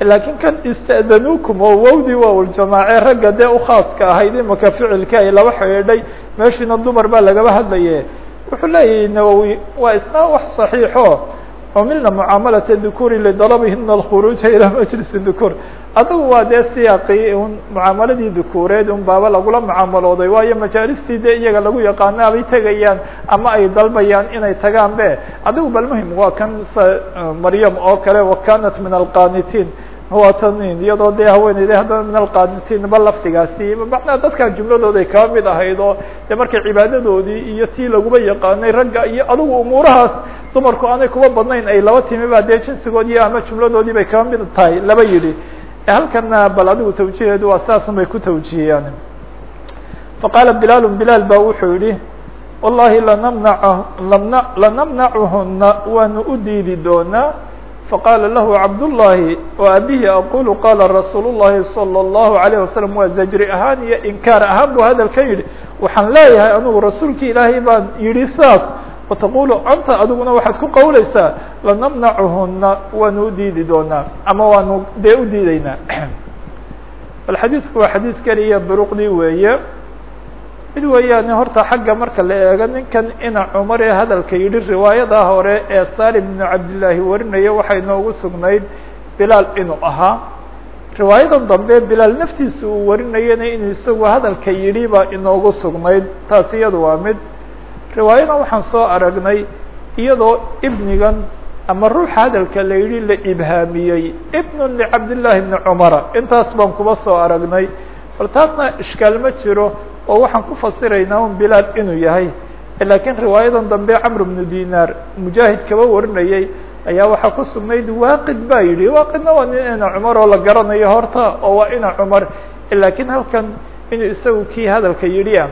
laakiin kan ista'danuukum oo wowdii waa uljamaace ragga dee ukhaaska ahayd imaka ficilka ay laba xidhiidhay meeshiina dumar baa lagaba hadlaye wuxuu leeyahay nawowi waa isna wax saxiixo. Cumilna mucaamalata dukuri lidalabihina alkhuruuja ilaa majlisi dukur adagu waa dee siyaaqii un mucaamaladii dukuureed un baaba lagula mucaamalooday waayo majaalistii dee iyaga lagu yaqaano abay tegayaan ama ay dalbayaan inay tagaan be adigu bal muhiim waa kan maryam oo kale wakanat min alqanitiin waa tan iyadoo dee haweeneyda haddana min alqanitiin ba laftigaasi macnaha dadkan jumladooday kaba mid ahayd oo dee markay cibaadadoodii iyo tii laguba yaqaanay ragga iyo adigu umuurahaas dumarku aanay kuba badnayn ay laba timi ba dee jinsigoodii ama jumladoodii bay kaba mid tahay laba yidhi halkana bal adigu tawjiheedu waa saasun bay ku tawjihiyaan faqaala bilaal bilaal ba wuxuu yihi wallahi lanamna lamna lanamnacuhuna waanu u diidi doonaa faqaala lahu cabdullahi wa abihi aqulu qaala rasuul llahi salى اllahu alayه wasalam waa zajri ahaan iyo inkaar ahaan bu hadalkan yidhi waxaan leeyahay anugu rasuulki ilaahay baan yidhi saas wataqulu anta adiguna waxaad ku qawleysaa lanamnacuhuna waanu u diidi doonaa ama waanu dee u diideynaa bal xadiidku waa xadiid keliya duruqdii weeye mid weeyaane horta xagga marka la eego ninkan ina cumar ee hadalka yidhi riwaayada hore ee salim bnu cabdillaahi warinaya waxay noogu sugnayd bilaal inuu ahaa riwaayadan dambe bilaal naftiisa uu warinayana inuu isagu hadalka yidhi baa inoogu sugnayd taas iyadu waa mid riwaayadan waxaan soo aragnay iyadoo ibnigan ama ruuxa hadalka la yidhi la ibhaamiyey. Ibnun licabdillaahi bni cumara. Intaas baan kuba soo aragnay. Bal taasna ishkaal ma jiro oo waxaan ku fasiraynaa un bilaal inuu yahay. Laakiin riwaayadan dambe camr bnu dinaar mujaahid kaba warinayay ayaa waxaa ku sugnayd waaqid baa yidhi. Waaqidna waa nin ina cumar oo la garanayo horta oo waa ina cumar. Laakiin halkan inuu isagu kii hadalka yidhi ah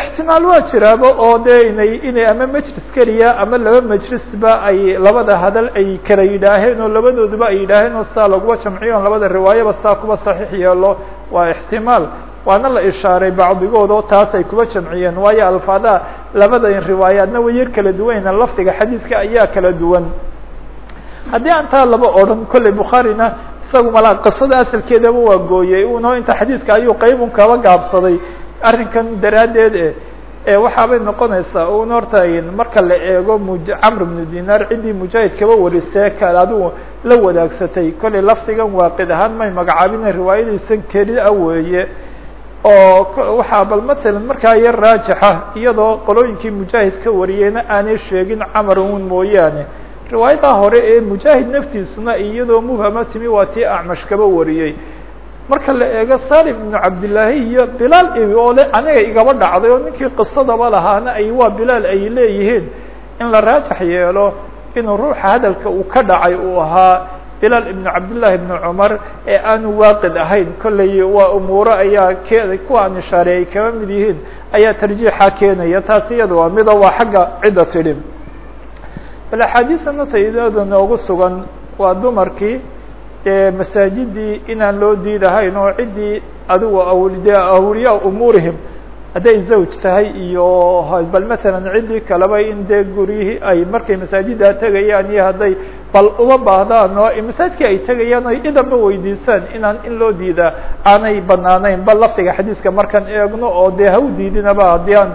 ixtimaal waa jiraaba oo dee inay inay ama majlis keliya ama laba majlisba ay labada hadal ay kala yidhaaheen oo labadooduba ay yidhaaheen oo saa laguma jamciyo labada riwaayaba saa kuba saxiix yeelo waa ixtimaal. Waana la ishaaray bacdigood oo taas ay kuba jamciyeen. Waayo alfaadaha labada riwaayaadna way yar kala duwanna lafdiga xadiidka ayaa kala duwan. Haddii aan taa laba odhan kolley bukhaarina isagu malaa qisada asalkeedaba waa gooyey. Uno inta xadiidka ayuu qaybun kaba gaabsaday arrinkan daraaddeed e ee waxaabay noqonaysaa un horta marka la eego camr bnu dinaar ciddii mujaahid kaba warisee kale adigu la wadaagsatay. Kolley lafdigan waaqid ahaan may magacaabina riwaayadiisan keli a weeye oo waxaa bal matalan markaa yar raajixa iyadoo qolooyinkii mujaahid ka wariyeyna aanay sheegin camar un mooyaane. Riwaayadaa hore ee mujaahid naftiisuna iyadoo mubhama timi waa tii acmash kaba wariyey marka la eego salim ibnu cabdillaahi iyo bilaal oo le aniga igaba dhacday oo ninkii qisadaba lahaana ay waa bilaal ay leeyihiin. In la raajax yeelo inuu ruuxa hadalka uu ka dhacay uu ahaa bilaal ibnu cabdillahi ibnu cumar ee aanu waaqid ahayn. Kolley waa umuuro ayaa ke kuwa aan ishaareeyay kaba mid yihiin ayaa tarjiixa keenaya. Taas iyada waa mida waa xagga cidda tidhi. Bal axaadiista natayada noogu sugan. Waa dumarkii dee masaajidii inaan loo diidahayn oo ciddii adigu awde awliyaa umuurihim hadday zawj tahay iyo bal matalan ciddii kaleba in dee guryihii ay markay masaajiddaa tegayaan iyo hadday bal uma baahdaan oo masaajidkii ay tegayaan ay idanba weydiistaan inaan in loo diidaa aanay banaanayn bal lafdiga xadiiska markaan eegno oo dee ha diidinaba haddii aan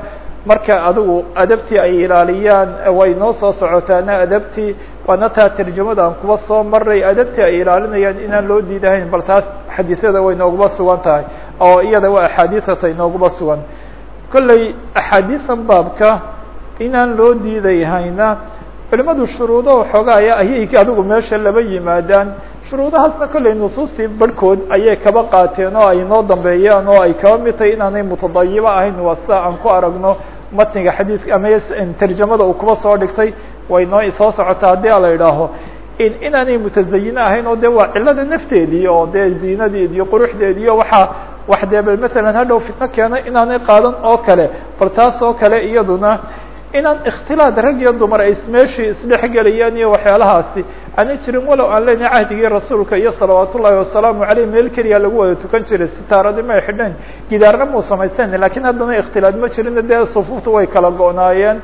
marka adigu adabtii ay ilaaliyaan way noo soo socotaana adabtii waana taa tarjamada aan kuba soo maray adabtii ay ilaalinayaan inaan loo diidahayn bal taas xadiisyada way nooguba sugan tahay oo iyada waa axaadiisata inooguba sugan. Kolley axaadiisan baabka inaan loo diidayhayna culimadu shuruudo xoogaaya ayay adigu meesha laba yimaadaan shuruudahaasna kolley nusuustii barhkood ayay kaba qaateen oo ay noo dambeeyaan oo ay kaba mid tahay inaanay mutadayibo ahayn. Waa sida aan ku aragno matniga xadiiska ama tarjamada uu kuba soo dhigtay way noo soo socotaa. Haddii a la idhaaho inaanay mutazayine ahayn oo de waa cilada nafteedii oo dee ziinadeedi iyo quruxdeedi iyo waxaa wax dee bal matalan hadhow fitno keena inaanay qaadan oo kale. Bal taas oo kale iyaduna inaan ikhtilaad rag iyo dumar ay meeshii isdhexgelayaan iyo waxyaalahaasi aanay jirin walow aan leenahay cahdigii rasuulka iyo salawaat ullahi wasalaamu aleyh meel keliya lagu wada tukan jiray sitaaradii may xidhayn gidaarna muu samaysten lakiin haddana ikhtilaad ma jirin dee sufuufta way kala go-naayeen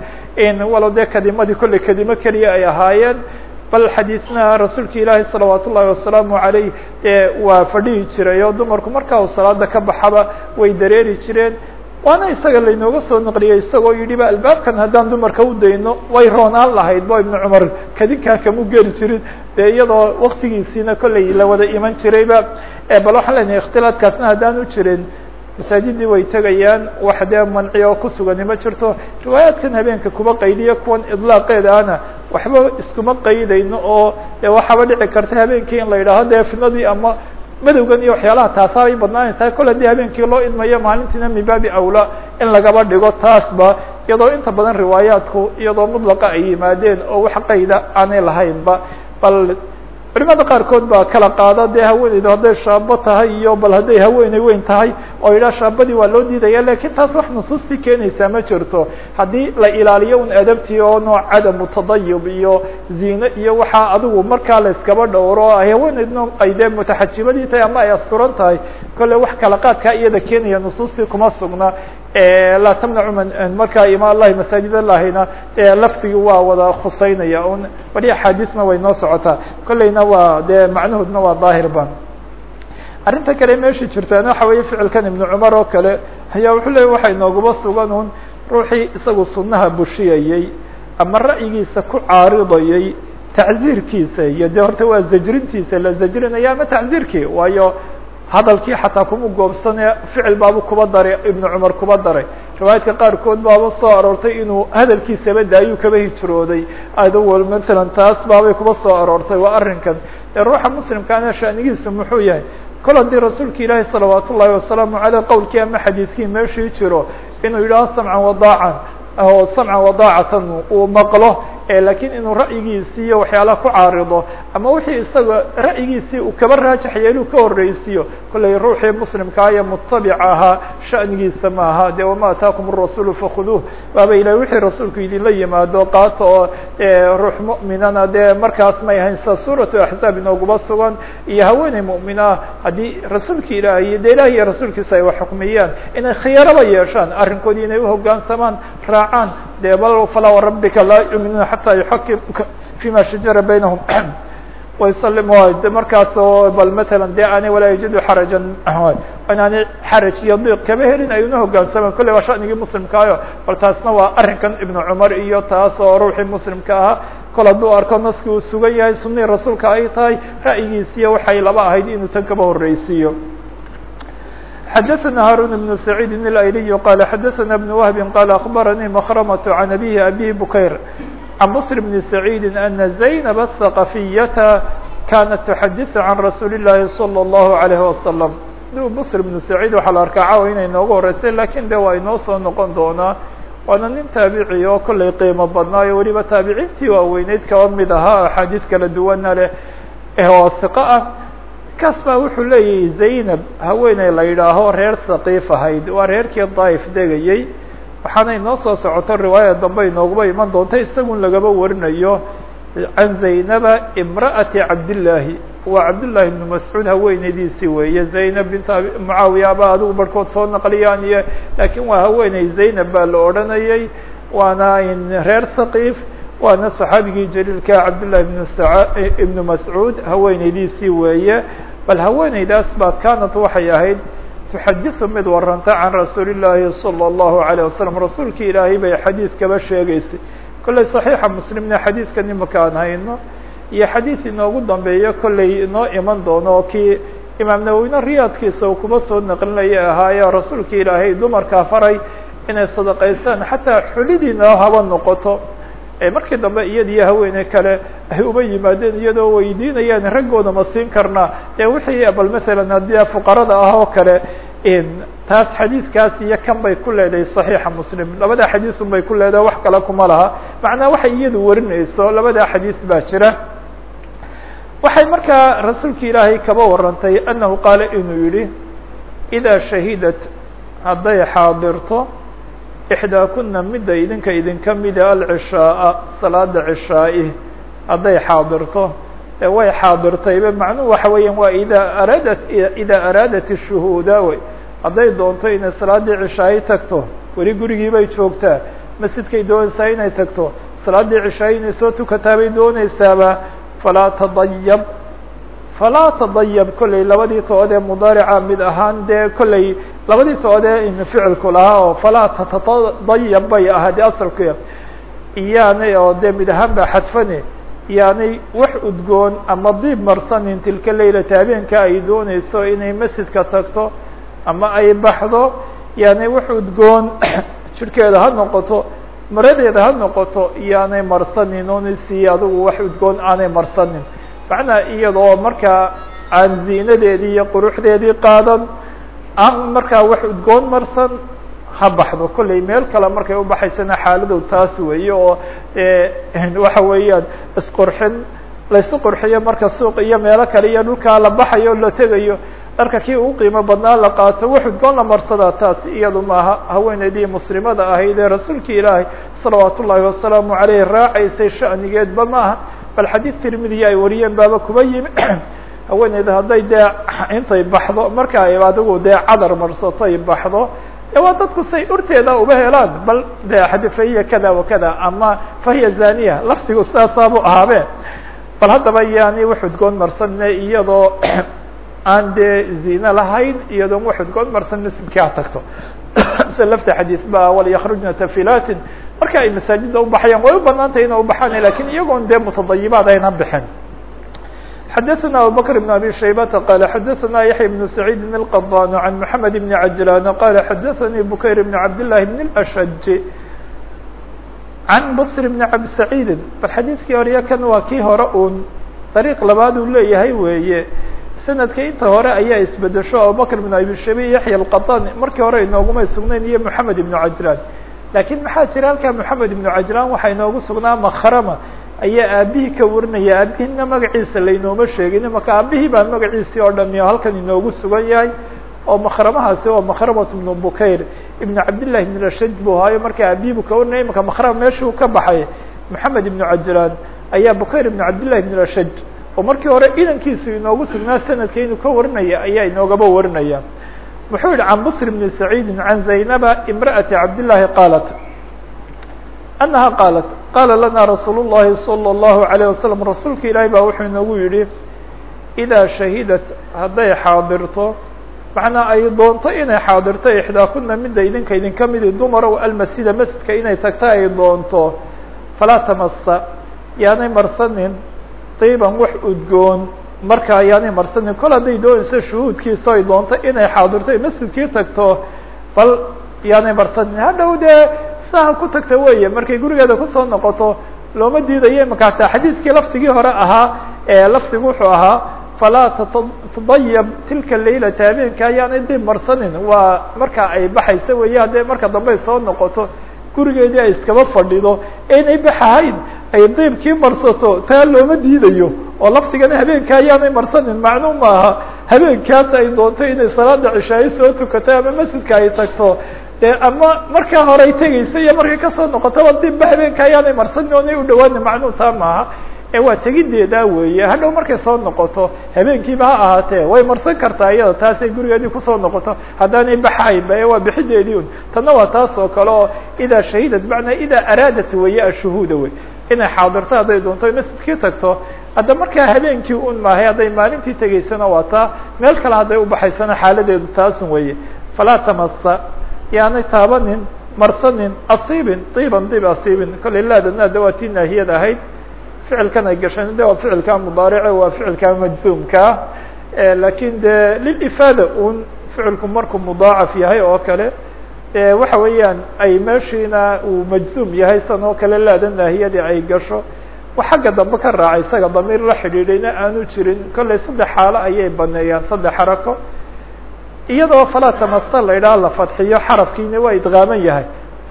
walow dee kadimadii kolley kadimo keliya ay ahaayeen bal xadiisna rasuulka ilaahi salawaat ullahi wasalaamu aleyh waa fadhihi jiray oo dumarku markaa uu salaada ka baxaba way dareeri jireen waana isaga laynooga soo naqliyey isagoo yidhi ba albaabkan haddaan dumarka u dayno way roonaan lahayd bo ibnu cumar kadinkaa kamu geli jirin. Dee iyadoo waktigiisiina kolley la wada iman jirayba bal waxaan leenahay ikhtilaadkaasna haddaan u jirin masaajidii way tegayaan wax dee manci oo kusugani ma jirto? Riwaayaadkan habeenka kuba qaydiya kuwan idlaaqeeda ana waxba iskuma qaydayno oo de waxaaba dhici karta habeenkii in la yidhaaho dee fidnadii ama madowgan iyo waxyaalaha taasaabay badnaanaysaa kol habeenkii loo idmayo maalintiina min baabi in lagaba dhigo taasba iyadoo inta badan riwaayaadku iyadoo mudlaqa ay yimaadeen oo wax qayda aanay lahaynba bal culimada qaarkood baa kala qaada dee haweeneydu hadday shaabo tahay iyo bal hadday haweeney weyn tahay oo yidhaha shaabadii waa loo diidaya laakiin taas wax nusuustii keenaysaa ma jirto. Haddii la ilaaliyo un adabtii oo nooc cadamu tadayub iyo ziine iyo waxaa adigu markaa la iskaba dhowro haweeneydna ay dee mutaxajibadii tahay ama ay asturan tahay kolle wax kala qaadkaa iyada keenaya nusuustii kuma sugna laa tamnacu markaa ima allahi masaajid allahina laftigii waa wada khuseynaya un. Wali axaadiisna way noo socotaa. Kolleyna waa dee macnahoodna waa daahirba arrinta kale meesha jirtaana waxa weeye ficilkan ibnu cumar oo kale ayaa wuxuu leeyay waxay nooguba sugan un ruuxii isagu sunnaha bushiyayey ama ra'yigiisa ku caaridayay tacziirkiisa iyo dee horta waa zajrintiisa la zajrinaya ama tacziirkii waayo hadalkii xataa kuma goobsane ficil baabu kuba daray ibnu cumar kuba daray. Riwaayadka qaarkood baaba soo aroortay inuu hadalkiisaba daayuu kaba hijrooday adwal matalan taas baabay kuba soo aroortay waa arrinkan. Ee ruuxa muslimkaana shanigiisu muxuu yahay? Kol haddii rasuulka ilaahi salawaat ullahi wasalaamu aleyh qowlkii ama xadiidkii meeshii jiro inuu yidhaho samcan wadaacan oo samcan wadaacatan uu maqlo lakiin inuu ra'yigiisii iyo waxyaalaha ku caarido ama wixii isaga ra'yigiisii uu kaba raajax yeelu ka horreysiiyo kollay ruuxii muslimkaa iyo mutabic ahaa sha'nigiisa maaha dee wama ataakum الrasuulu fakhuduuh waaba ilahi wixii rasuulku idinla yimaado qaato oo ruux mu'minana dee markaas may ahayn sida suuratu axzaab inooguma sugan iyo haweeney mu'mina haddii rasuulka ilaahiy dee ilahi iyo rasuulkiisa ay wax xukmiyaan inay khiyaaraba yeeshaan arrinkoodii inay uhogaansamaan raacaan dee bal falaa warabbika laa yuminuuna xataa yuxakimuka fima shajara baynahum waysalim de markaas oo bal matalan de aanay walaa yajidu xarajan inaanay xaraj iyo diiq kaba helin ay una hogaansamaan kolley waa shanigii muslimkaayo bal taasna waa arrinkan ibnu cumar iyo taas oo ruuxii muslimka ahaa kol hadduu arko naski uu sugan yahay sunihii rasuulka ay tahay ra'yigiisiyo waxay laba ahayd inuu tan kaba horreysiiyo xdثna hاrون بن سعيid الأيلي qال xdثna بن وهب qال أخبرني مخرمة عن أبيه أبي بكير عن بصر بن سعيد أن زينب الثقفية كانت تحdث عن رsuuل اللahi صلى الله عليه وسلم بصر بن سعيid waxaa la arkaa caawa inay nooga horeysay lakin de waa inoo soo noqon doonaa waana nin taabici oo kollay qiimo badnaayo weliba taabiciintii waaweyneyd kaba mid ahaa axaadiis kala duwana leh oo ثiqo ah kaas baa wuxuu leeyahay zaynab haweeney la yidhaaho reer saqiif ahayd waa reerkii daa'if degayey waxaana inoo soo socoto riwaaya dambe inoogaba iman doonta isagun lagaba warinayo can zaynaba imra'ati cabdillaahi. Waa cabdullaahi ibnu mascuud haweeneydiisii weeye. Zaynab binta mucaawiya ba adigu barhkood soo naqliyaan iyo laakiin waa haweeney zaynab baa la odhanayay. Waana reer thaqiif waana saxaabigii jaliilka cabdullahi ibnu ibnu mascuud haweeneydiisii weeye. Bal haweeneydaas baa kaanat waxay ahayd tuxadiثu mid waranta can rasuuli الlaahi salى الlahu عalيه wasalam rasuulkii ilaahay bay xadiid kaba sheegaysay kolley صaxiixa muslimna xadiidkan imaka aan hayno iyo xadiid inoogu dambeeyo kolley inoo iman doono oo kii imaam nawowine riyaadkiisa uu kuba soo naqlinaya ahaaye rasuulkii ilaahay dumarkaa faray inay sadaqaystaan xataa xulidiina haba noqoto markii dambe iyada iyo haweene kale ay uba yimaadeen iyadoo weydiinayaan raggooda ma siin karnaa ee wixii bal masalan haddii fuqarada ah oo kale taas xadiidkaas iyo kan bay ku leedahay صaxiixa muslim. Labada xadiis un bay ku leedahay wax kale kuma laha. Macnaa waxay iyadu warinayso labada xadiis baa jira. Waxay markaa rasuulki ilaahay kaba warantay annahu qaala inuu yihi إida shahidat hadday xaadirto ixdaa midda idinka idinka mida alcishaaa salaada cishaa'i hadday xaadirto way xaadirtayba macnuhu waxa weeyaan waa idaa araadat idaa araadat ishuhuuda wey. Hadday doonto inay salaaddii cishaayi tagto weli gurigii bay joogtaa masjidkay doonaysaa inay tagto salaaddii cishaayi inay soo tukataa bay doonaysaaba falaa tadayab falaa tadayab kolley labadii tood ee mudaarica mid ahaan dee kolley labadii tood ee ficilku lahaa oo falaa tatadayab bay ahaade asalku iyaanay oo dee mid ahaan baa xadfane iyaanay wax udgoon ama diib marsanin tilka leylata habeenka ay doonayso inay masjidka tagto ama ay baxdo yaanay wax udgoon jirhkeeda ha noqoto maradeeda ha noqoto iyaanay marsanin oona sii adigu wax udgoon aanay marsanin. Macnaa iyadoo markaa aan ziinadeedii iyo quruxdeedii qaadan aan markaa wax udgoon marsan ha baxdo. Kolley meel kale markay ubaxaysana xaaladow taas weeye oo waxa weeyaan isqurxin laysu qurxiyo marka suuq iyo meelo kale iyo dhulkaa la baxayo la tegayo dharka kii ugu qiimo badnaa la qaato wax udgoon la marsadaa taas iyadu maaha haweeneydii muslimada ahayd ee rasuulki ilaahay salawaat ullaahi wasalaamu aleyh raacaysay shanigeedba maaha bal xadiid tirmidiya ay wariyeen baaba kuba yimi haweeneyda hadday dee intay baxdo marka ay adigu dee cadar marsato baxdo waa dadku say urteeda uba helaan bal de adi fahiya kada wa kada ama fahiya zaniya laftigu sidaasaabuu ahaabe bal haddaba yani wax udgoon marsanne iyadoo aan dee zine lahayn iyadoon wax udgoon marsan masjidkii tagto. Sida lafta xadiis ba walyakrujna tafilatin marka ay masaajida ubaxayaan way u banaantay ina ubaxaan laakiin iyagoon dee mutadayibaad ayna bixin xadaثna abubكر بن abي شhaybةa qال xadaثna yaحya بن سacيid الqضاn عan محamed بن عajلان qال xadaثnي bukayr بن cabd للahi بن الأshج عan bصr بن cabd سacيidi bal xadiidkii horya kan waa kii hore un dariiq labaad uu leeyahay weeye sanadka inta hore ayaa isbedesho abubكر بن abi shayba yaحya الqaطاn markii hore inoogumay sugnayn iyo محamed بن عajلان lakiin maxaa jira halkaa محamed بن عajلان waxaa inoogu sugnaa mkrma ayaa aabihii ka warinaya aabihina magaciisa laynooma sheegin imaka aabihii baa magaciisii oo dhami halkan inoogu sugan yahay oo makramahaasi waa makramat ibnu bukayr. Ibnu cabdillahi ibn rashid buu haayo marka aabihii buu ka warinaya imaka makrama meeshuu ka baxay maxamed ibnu cajlaan ayaa bukayr ibnu cabdillahi ibn rashid oo markii hore idankiisu inoogu sugnaa sanadka inuu ka warinaya ayaa inoogaba warinaya. Wuxuu yihi can bsr bni saciidi can zaynaba imra'ati cabdillahi qaalat أنها qاaلت qاla lana رasuul الlahi صلى الlaهu عليه وasلم rasuulka ilaahi baa wuxuu inagu yihi إdaa shahidat hadday xaadirto macnaa ay doonto inay xaadirto ixdaakuna mida idinka idinka midi dumarow almasjida masjidka inay tagta ay doonto falaa tamasa yaanay marsanin طiiban wax udgoon markaa yaanay marsanin kol hadday doonayso shuhuudkiisa ay doonto inay xaadirto ay masjidkii tagto bal yaanay marsanin hadhow dee saha ku tagta weeye. Markay gurigeeda ku soo noqoto looma diidayo imakaata xadiiskii laftigii hore ahaa ee laftigu wuxuu ahaa falaa tatadayab tilka laylata habeenka ayaanay dib marsanin. Waa marka ay baxaysa weeye haddee marka dambe ay soo noqoto gurigeedii ay iskaba fadhido inay baxahayn ay diibkii marsato taa looma diidayo. Oo laftigana habeenka ayaanay marsanin. Macnuu maaha habeenkaas ay doonto inay salaada cishaayo soo tukato ama masjidka ay tagto de ama markaa horey tegeysa iyo markay ka soo noqotaba dibba habeenka ayaanay marsanin oonay u dhawaani macnuu taa maaha ee waa tegideedaa weeye hadhow markay soo noqoto habeenkiiba ha ahaatee way marsan kartaa iyada taasay gurigeedii ku soo noqoto. Haddaanay baxaynba ee waa bixideedii un tanna waa taas oo kale oo idaa shahidad macnaa idaa araadat weeye ashuhuuda wey inay xaadirto hadday doonto masjidkii tagto hadda markaa habeenkii un maahay hadday maalintii tegaysana waa taa. Meel kale hadday ubaxaysana xaaladeedu taasun weeye. Falaa tamasa yaanay taabanin marsanin asiibin diiban diib asiibin. Kollay laadana de waa tii naahiyad ahayd. Ficilkan ay gashan de waa ficilka mudaarice waa ficilka majzuumkaa laakiin de lilifaada un ficilku markuu mudaacaf yahay oo kale waxa weeyaan ay meeshiina uu majzuum yahay san oo kale laada naahiyadii ay gasho. Xagga dambe ka raacay isaga damiir la xidhiidhayna aanu jirin. Kollay saddex xaalo ayay baneeyaan saddex xarako iyadoo falaa tamasa la idhaha la fadxiyo xarafkiina waa idqaaman yahay.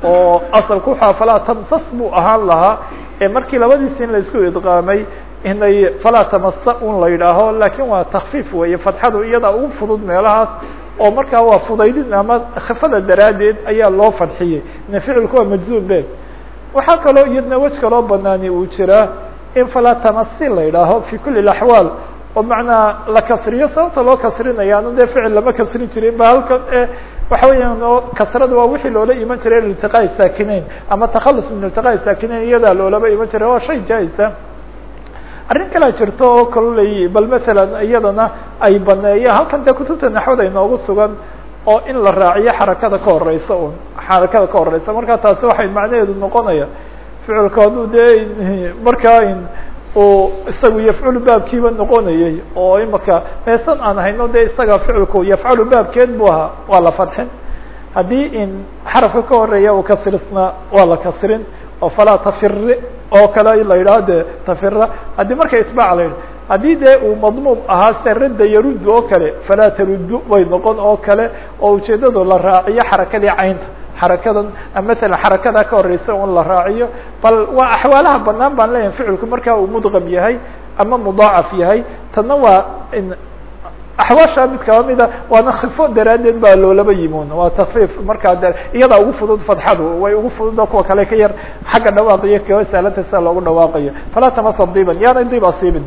Oo asalku waxaa falaa tamsas buu ahaan lahaa. Ee markii labadiisi in idqaamay inay falaa tamasa un la yidhaaho laakiin waa takfiif weeye. Fadxadu iyada ugu fudud meelahaas oo markaa waa fudaydin ama khifada daraaddeed ayaa loo fadxiyey. Ina ficilku waa majzuum be waxaa kaloo iyadna wej kaloo banaani uu jiraa in falaa tamasi la yidhaaho fi kuli axwaal oo macnaa la kasriyo sababta loo kasrinayaana dee ficil lama kasrin jirin ba halkan waxa weeyaan oo kasrada waa wixii loola iman jiray iltiqaa saakinayn ama takhalus min iltiqaa saakinayn iyadaa loolaba iman jiray waa shay jaa-isa arrin kalea jirto oo kaloley bal masalan iyadana ay baneeyeen halkan dee kutubta naxwada inoogu sugan oo in la raaciyo xarakada ka horeysa un xarakada ka horeysa marka taasi waxay macnaheedu noqonaya ficilku hadduu dee markaa uu isagu yafculu baabkiiba noqonayay oo imaka meesan aan hayno de isaga ficilku yafcalu baabkeed bu ahaa waa la fadxin haddii in xarafka ka horreeya uu kasrisna waa la kasrin oo falaa tafiri oo kale la yidhaho de tafira haddii marka itbaac la yidhah haddii dee uu madmuum ahaa se radda yaruddu oo kale falaa taruddu way noqon oo kale oo ujeedadu la raaciyo xarakadii caynta xarakadan masalan xarakada ka horeysa un la raaciyo bal waa axwaalaha banaan baan leeyahay ficilku markaa uu mudqam yahay ama mudaacaf yahay. Tanna waa axwaasha mid kaba mida waana khifo daraaddeed baa loolaba yimoon waa takfiif markaa iyadaa ugu fudud fadxadu way ugu fudud kuwa kale ka yar xagga dhawaaqiyo kaga saalanta sida loogu dhawaaqayo. Falaa tamasa diban yaana dib asiibin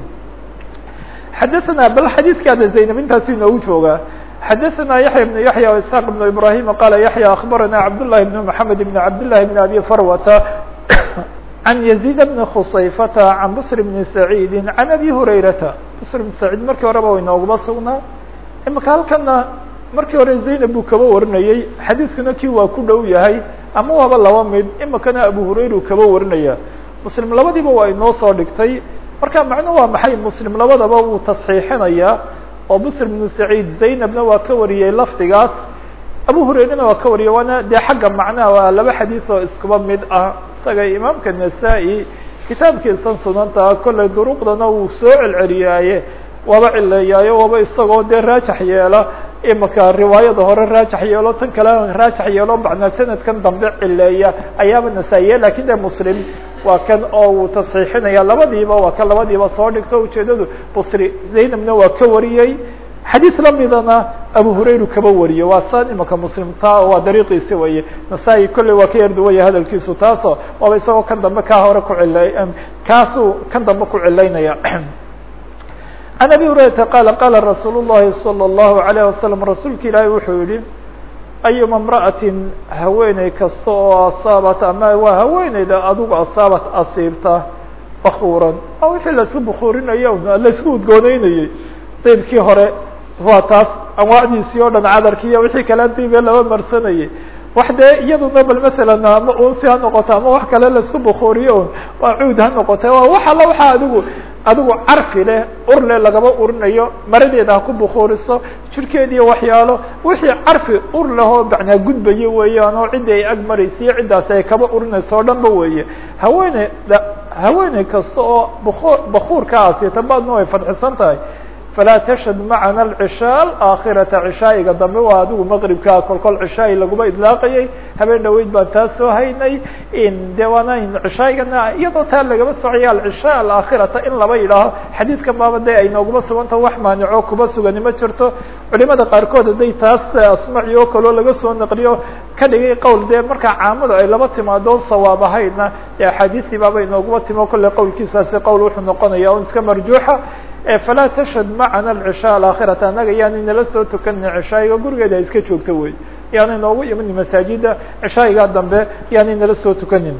xadaثana bal xadiidka ada zaynab intaasu inoogu joogaa xadaثna yaحya بن yaحya واسحاq بن ibrahim qala yaحya akbarana cabdالlahi بn mحamed بn cabdالlahi بn abi farwata عن يزيد بن khusayfata عan bصr بn سacيidi عan abi hurayrata bصr بn سacيid markii horeba way nooguma sugnaa imika halkana markii hore zaynab buu kaba warinayey xadiidkuna kii waa ku dhow yahay ama waaba laba mid imikana abu hurayru kaba warinaya mslim labadiiba waa inoo soo dhigtay marka macno waa maxay mslim labadaba wuu tasxiixinayaa oo bصr بن سacيid zaynabna waa ka wariyey lafdigaas abu hurayrana waa ka wariyay waana dee xagga macnaha waa laba xadiid oo iskuba mid ah isaga imaamka nasaa-i kitaabkiisan sunanta kolley duruqdana wuu soo celceliyaaye waaba cileeyaayo waaba isagoo dee raajax yeela imika riwaayada hore raajax yeelo tan kale raajax yeelo macnaa sanadkan dambe cileeya ayaaba nasaa-iye lakin de muslim waa kan oo uu tasxiixinaya labadiiba waa kan labadiiba soo dhigto ujeedadu busri zaynabna waa ka wariyey xadiid lamidana abu hurayru kaba wariye waa saan imika muslim taa waa dariiqiisi weye nasaa-i kolley waa ka yar duwaya hadalkiisu taaso waaba isagoo kan dambe kaa hore ku ciley kaasuu kan dambe ku cilaynaya can abi hurayrata qaala qaala rasuul llahi salى اllahu alayه wasalam rasuulka ilaahi wuxuu yihi ayuma imra'atin haweeney kasta oo asaabat ama waa haweeneyda adigu asaabat asiibta bakuuran a wixii la isku bukuurinayo la isku udgooneynayey diibkii hore waa taas anwaacdiisii o dhan cadarkii iyo wixii kale diibe laba marsanayey wax dee iyaduna bal masalan ama unsi ha noqoto ama wax kale la isku bukuuriyo un waa cuud ha noqote waa wax alla waxaa adigu adigu carfi leh ur leh lagaba urinayo maradeeda ha ku bukuuriso jirkeediiyo waxyaalo. Wixii carfi ur lehoo macnaa gudbayo weeyaan oo ay ag maraysiyo ciddaasi ay kaba urinayso o dhan weeye. Haweeney haweeney kasta oo buk bakuurka badna way fadxisan tahay falaa tashhad macana alcishaa alaakhirata cishaa'iga dambe waa adigu maqribka kolkol cishaa'i laguma idlaaqayay habeen dhaweyd baan taa soo haynay de waana cishaa'igana iyadoo taa lagaba socaya alcishaa alaakhirata in laba yidhaaho xadiidkan baaba dee ay nooguma sugantaho wax maanico kuba sugani ma jirto culimada qaarkood hadday taas asmaci oo kaloo laga soo naqliyo ka dhigay qowl dee markaa caamadu ay laba timaado sawaab ahaydna axaadiistii baaba inooguma timo kolle qowlkiisaasi qowl wuxuu noqonaya on iska marjuuxa falaa tashhad macana alcishaa alaakhirata annaga yaani nala soo tukanin cishaa'iga gurigeeda ay iska joogto wey yaani noogu iman masaajida cishaa'igaa dambe yaani nala soo tukanin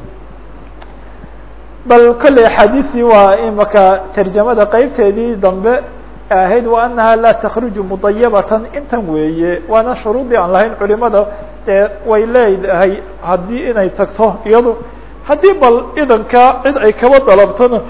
bal kolley axaadiistii waa imaka tarjamada qeybteedii dambe ahayd wa anaha laa takruju mudayabatan intan weeye. Waana shuruudii aan lahayn culimada dee way leedahay haddii inay tagto iyado haddii bal idankaa cid ay kaba dalabtona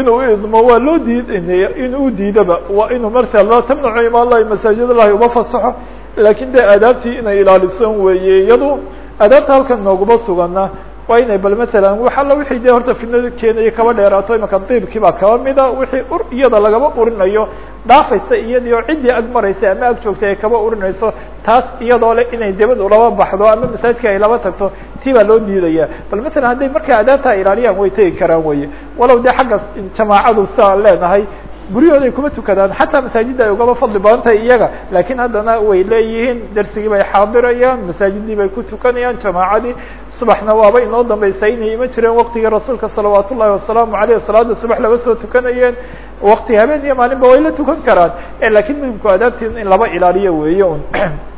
inuu idmo waa loo diidnaya inuu diidaba waa inuu marka laa tamnacu ima llahi masaajid allahi uma fasaxo laakiin dee aadaabtii inay ilaalisan weeye iyado aadaabta halkan nooguma sugana waa inay bal matalan wax alla wixii dee horta fidnada keenaya kaba dheeraato imaka diibkii kaba mida wixii ur iyada lagaba urinayo dhaafaysa iyadii oo ciddii ag maraysa ama ag joogtay ay kaba urinayso taas iyadoo le inay debad ulaba baxdo ama masaajidka ay laba tagto tii baa loo diidaya. Bal matalan hadday markaa adaabta ilaaliyaan way tegi karaan weye walow dee xagga jamaacadu siaan leenahay guryahooda ay kuma tukadaan xataa masaajidda ay ugaba fadli badan tahay iyaga. Laakiin haddana way leeyihiin darsigii bay xaadirayaan masaajidii bay ku tukanayaan jamaacadii subaxna waaba inoo dambaysa inay ima jireen waktigii rasuulka salawaat ullahi wasalaamu aleyh salaada subax laba soo tukanayeen? Wakti habeen iyo maalinba way la tukan karaan. Lakiin muhimku adaabtiin in laba ilaaliyo weeye un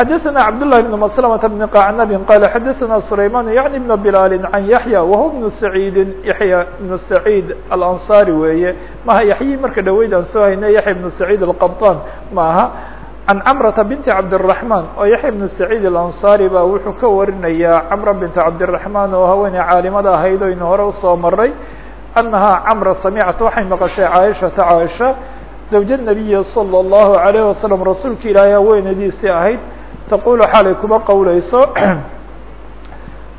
xdثna cبدالله بن مسلمة بن قعنب qال xdثna سليمان يعني بن بلال عن يحيى وهو بن سعيد يحyى بن سعيد الأنصاري weeye maha yaحyii marka dhaweyd aan soo haynay yaحيى بن سعيد القبطان ma aha عن cمرة بنت عبدالرحمن oo yaحيى بن سعيد الأنصاري ba wuxuu ka warinaya cمرة بنت عبدالرحمن oo haweeney caalimada ahayd o inu hore usoo maray أنها cمرة سمعت waxay maqشhay cاaشhaةa cاaشha زوج النبي صلى الله عليه وسلم rasuulka ilaahay haweenadiisii ahayd تقول xalay kuba qowleyso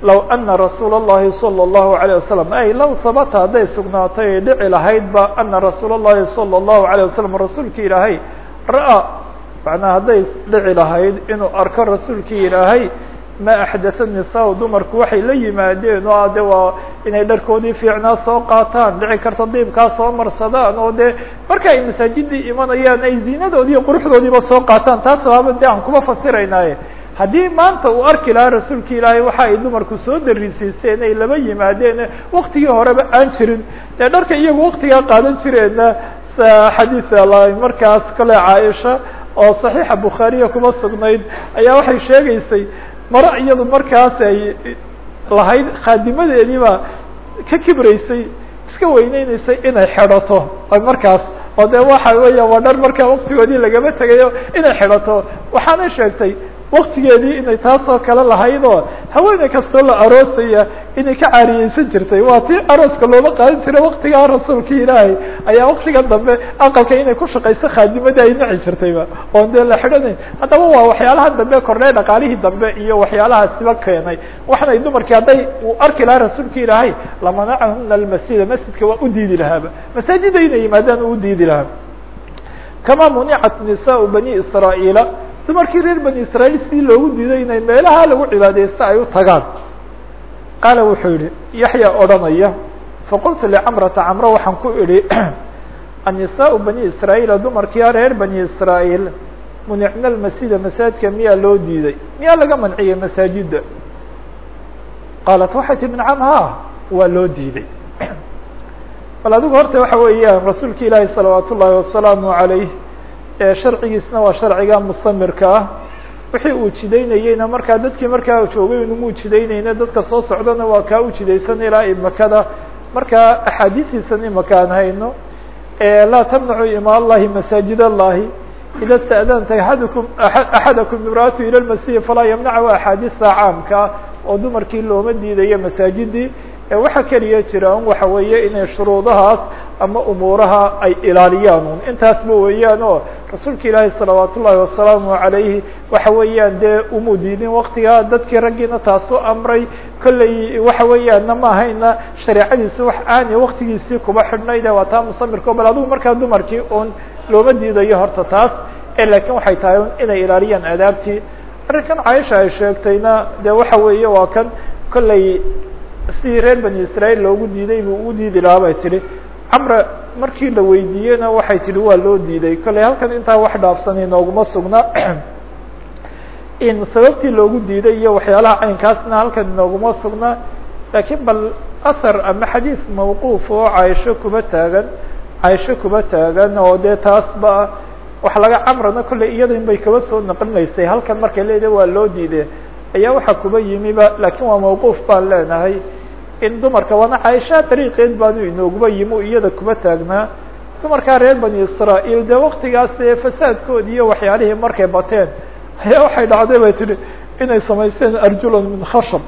low أنa رasuul الlahi صلى الله عليه وسلم ay low sabta hadday sugnaatay ay dhici lahaydba أنa رasuul الlahi صلى الله عليه وسلم rasuulka ilaahay ra'ى manaa hadday dhici lahayd inuu arko rasuulki ilaahay ma axdatha nisaa dumarku waxay la yimaadeen oo de waa inay dharkoodii fiicnaa soo qaataan dhici karta diibkaa soo marsadaan oo dee marka ay masaajidii imanayaan ay ziinadoodii quruxdoodiiba soo qaataan taas abaaba dee aan kuma fasiraynaaye haddii maanta uu arki lahaa rasuulka ilaahay waxa ay dumarku soo darisiiseen ay laba yimaadeen waqtigii horeba aan jirin dee dharka iyagu waqtigaa qaadan jireenna xadiid markaas kale caaisha oo saxiixa bukhaariya kuma sugnayd ayaa waxay sheegaysay maro iyadu markaas ay lahayd khaadimadeediiba ka kibraysay iska weyneyneysay inay xidhato. Markaas oo de waxa weya waa dhar markaa waktigoodii lagama tegayo inay xidhato. Waxaanay sheegtay waktigeedii inay taasoo kale lahayd oo haweeney kastoo la aroosaya inay ka caariyeysan jirtay. Waa tii arooska looma qaadan jiray waktigaa rasuulka ilaahay. Ayaa waktiga dambe aqalka inay ku shaqayso khaadimadii ay nici jirtayba. Oon dee la xidhanayn. Haddaba waa waxyaalaha dambe kordhay dhaqaalihii dambe iyo waxyaalahaasiba keenay. Waxanay dumarkii hadday uu arki lahaa rasuulka ilaahay lamanacahuna almasjida masjidka waa u diidi lahaaba. Masaajida inay yimaadaan u diidi lahaa kama municat nisaau bani israa'iila dumarkii reer bani israaيil sidii loogu diiday inay meelaha lagu cibaadeysta ay u tagaan qaala wuxuu yihi yaxya odhanaya faqultu licamrata camro waxaan ku idhi annisaau bani israaيila dumarkia reer bani israaيil municna almasjida masaajidka miyaa loo diiday miyaa laga manciyey masaajida qaalat waxay tii nacam ha waa loo diiday bal adigu horta waxa weeyaan rasuulka ilaahi salawaat ullaahi wasalaamu عalayh sharcigiisna waa sharciga mustamirka ah. Wixii uu jidaynayeyna markaa dadkii markaa joogay inumuu jidaynayna dadka soo socdana waa kaa u jidaysan ilaa imakada. Markaa axaadiistiisan imaka aan hayno laa tamnacu ima allahi masaajid allahi ida sta'danta axadukum axadakum imraatu ila lmasih falaa yamnachu axaadiista caamkaa oo dumarkii looma diidayo masaajidii waxa keliya jira un waxa weeye inay shuruudahaas ama umuuraha ay ilaaliyaan. Un intaasba weeyaan oo rasuulka ilaahi salawaat ullaahi wasalaamu عalayhi waxa weeyaan dee umu diidin waktigaa dadkii raggiina taasu amray. Kolley waxa weeyaanna ma ahayna shareecadiisi wax aani waktigiisii kuba xidhnayde waa taa musamirka bal adigu markaa dumarkii un looma diidayo horta taas. Lakin waxay tahay inay ilaaliyaan adaabtii arrinkan caaisha ay sheegtayna de waxa weeye waa kan kollay sidii reer bani israail loogu diiday buu ugu diidi lahaa bay tihi camra markii la weydiiyeyna waxay tihi waa loo diiday. Kollay halkan intaa wax dhaafsani nooguma sugna. In sababtii loogu diiday iyo waxyaalaha caynkaasna halkan inooguma sugna laakiin bal ahar ama xadiis mawquuf oo caaisho kuba taagan caaisho kuba taagan oo dee taasba waxa laga camrana kolley iyadin bay kaba soo naqlinaysay halkan markay leedahay waa loo diiday ayaa waxaa kuba yimiba laakiin waa mawquuf baan leenahay. In dumarka waana caaisha dariiqeed baanu inooguba yimi iyada kuba taagnaa dumarkaa reer bani israail dee waktigaas ee fasaadkoodi iyo waxyaalihii markay bateen ayaa waxay dhacday bay tihi inay samaysteen arjulan min khashab.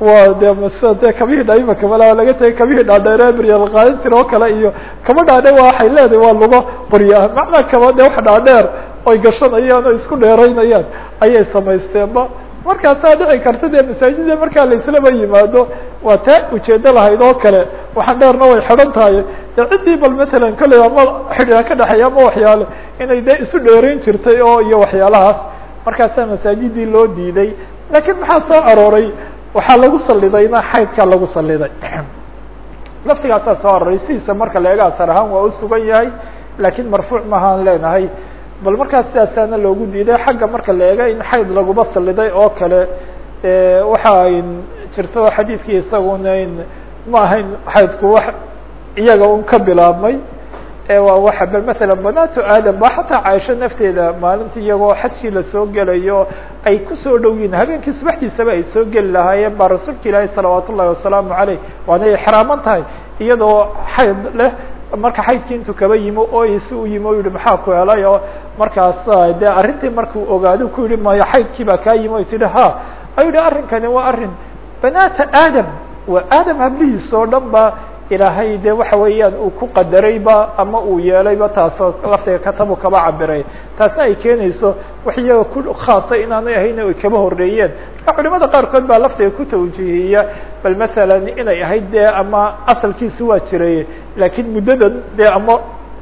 Waa de mase dee kabihii dha imaka malaa laga tegay kabihii dhaadheere beryal qaadan jir oo kale iyo kaba dhaadhe waxay leedahay waa lugo qoryaa macnaa kaba de wax dhaadheer oy gashanayaan oo isku dheeraynayaan ayay samaysteenba markaasaa dhici karta dee masaajida markaa laislaba yimaado waa taa ujeedo lahayd oo kale. Waxaan dheerna way xidhan tahay. De ciddii bal matalan kolley ama xidhiha ka dhexeeya ama waxyaale inay dee isu dheerayn jirtay oo iyo waxyaalahaas. Markaasaa masaajidii loo diiday. Laakiin maxaa soo arooray? Waxaa lagu salidayna xaydkaa lagu saliday laftigaasaa soo aroray sidiisa marka leega asar ahaan waa u sugan yahay laakiin marfuuc mahaan leenahay bal markaa sidaasaana loogu diiday xagga marka la eega in xayd laguba saliday oo kale waxa jirto xadiidkii isaguna in ma ahayn xaydku wax iyaga un ka bilaabmay waa waxa bal matala banaatu aadam ba xataa caaisho nafteeda maalinta iyagoo xajkii la soo gelayo ay ku soo dhow yihiin habeenkii subaxdiisaba ay soo geli lahaayeen baa rasuulka ilaahi salawaat ullahi wasalaamu caleyh waanay xraaman tahay iyadoo xayd leh marka xaydkii intuu kaba yimi oo isi u yimi o maxaa ku helay? oo markaas de arrintii markuu ogaado ku yihi mayo xaydkii baa kaa yimi o tihi ha ayuu yihi arrinkani waa arrin banaata aadam waa aadam hablihiis oo dhan ba ilaahay de waxa weeyaan uu ku qadarayba ama uu yeelayba taasoo laftiga katabu kaba cabiray taasna ay keenayso wax iyaga ku khaasa inaanay ahayn ay kaba horeeyeen marka culimada qaarkood baa laftiga ku tawjihiya bal masalan inay ahayd dee ama asalkiisu waa jiray laakiin muddadan dee ama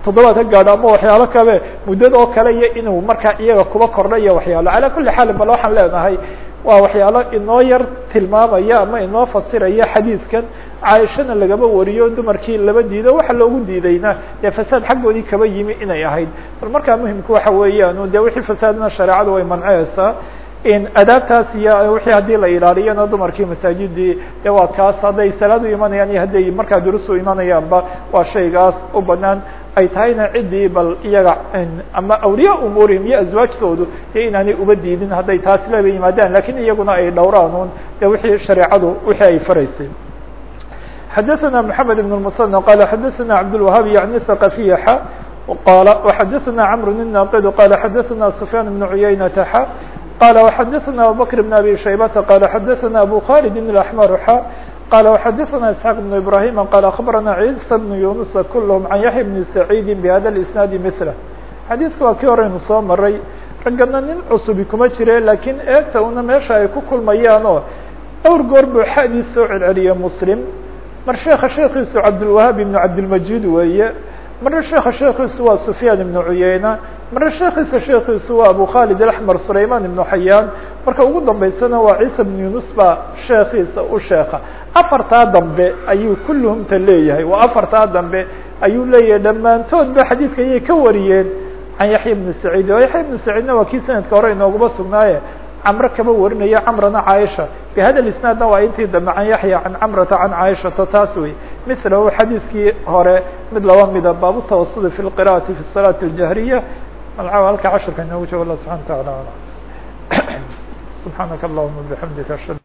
toddobaad ka gaadho ama waxyaalo kale muddada oo kale iyo inuu markaa iyaga kuba kordha iyo waxyaalo. Calaa kulli xaalin bal waxaan leenahay waa waxyaalo inoo yar tilmaamaya ama inoo fasiraya xadiidkan. Caaishana lagaba wariyo dumarkii laba diido waxa loogu diidayna. Dee fasaad xaggoodii kaba yimi inay ahayd. Bal markaa muhimku waxa weeyaan de wixii fasaadna shareecadu way manceyeysaa in adaabtaas iyo wixii haddii la ilaaliyana dumarkii masaajidii de waa kaas. Hadday salaad u imanayaan iyo hadday markaa durus imanayaanba waa shaygaas u banaan ay tahayna ciddii bal iyaga ama awliya umuurihim iyo azwaajtoodu dee inaanay uba diidin hadday taas laba yimaadaan lakin iyaguna ay dhowraan un de wixii shareecadu wixii ay faraysay xadaثna محamed بن المثنى qال xadaثna cabdالوهاb yعni ثqaفiya x qal وxadaثna cمr الناqd qال xadaثna سفyاn بن عuyaynةa x qال وxadaثna abubكر بن أbي شhaybةa qال xadaثna أbو khالد الأحmر x qال وxadaثna اسحاq بن إبراهيم qال أخبرna عيسى بن يuنس كلهم عن yaحيى بن سعيد بhda الإسناaد مثله xadiiثka waa kii horeynu soo maray raggana nin cusubi kuma jire lakiin eegta una meesha ay ku kulmayaan oo dhowr goor buu xadii soo celceliye mslim mar sheeka sheekiisu cabdالوهاab iبن cabdالمجيد weeye marna sheeka sheekiisu waa سفyاn iبن عuyeyna marna sheekiisa sheekiisu waa abu khالد الأحmر سlayman iبن حayaan marka ugu dambeysana waa ciisa بن يuنس baa sheekiisa u sheeka afartaa dambe ayuu kulluhumta leeyahay waa afartaa dambe ayuu leeyahay dhammaantood ba xadiidka ayay ka wariyeen can yaحya بن سعيid o yaحya بن سعيidna waa kii sanadka hore inooguma sugnaaye cmr kama warinaya cmrana caaisha bhada isnaadna waa intii dambe can yaxya can camrata can caaishata taas wey milahu xadiidkii hore mid laba mida baabu tawasudi fi lqira'ati fi salaati اljahriya malcaaw halka cashirka inoogu joogo allah subxana wa taala subxaanaka allahuma ashhadu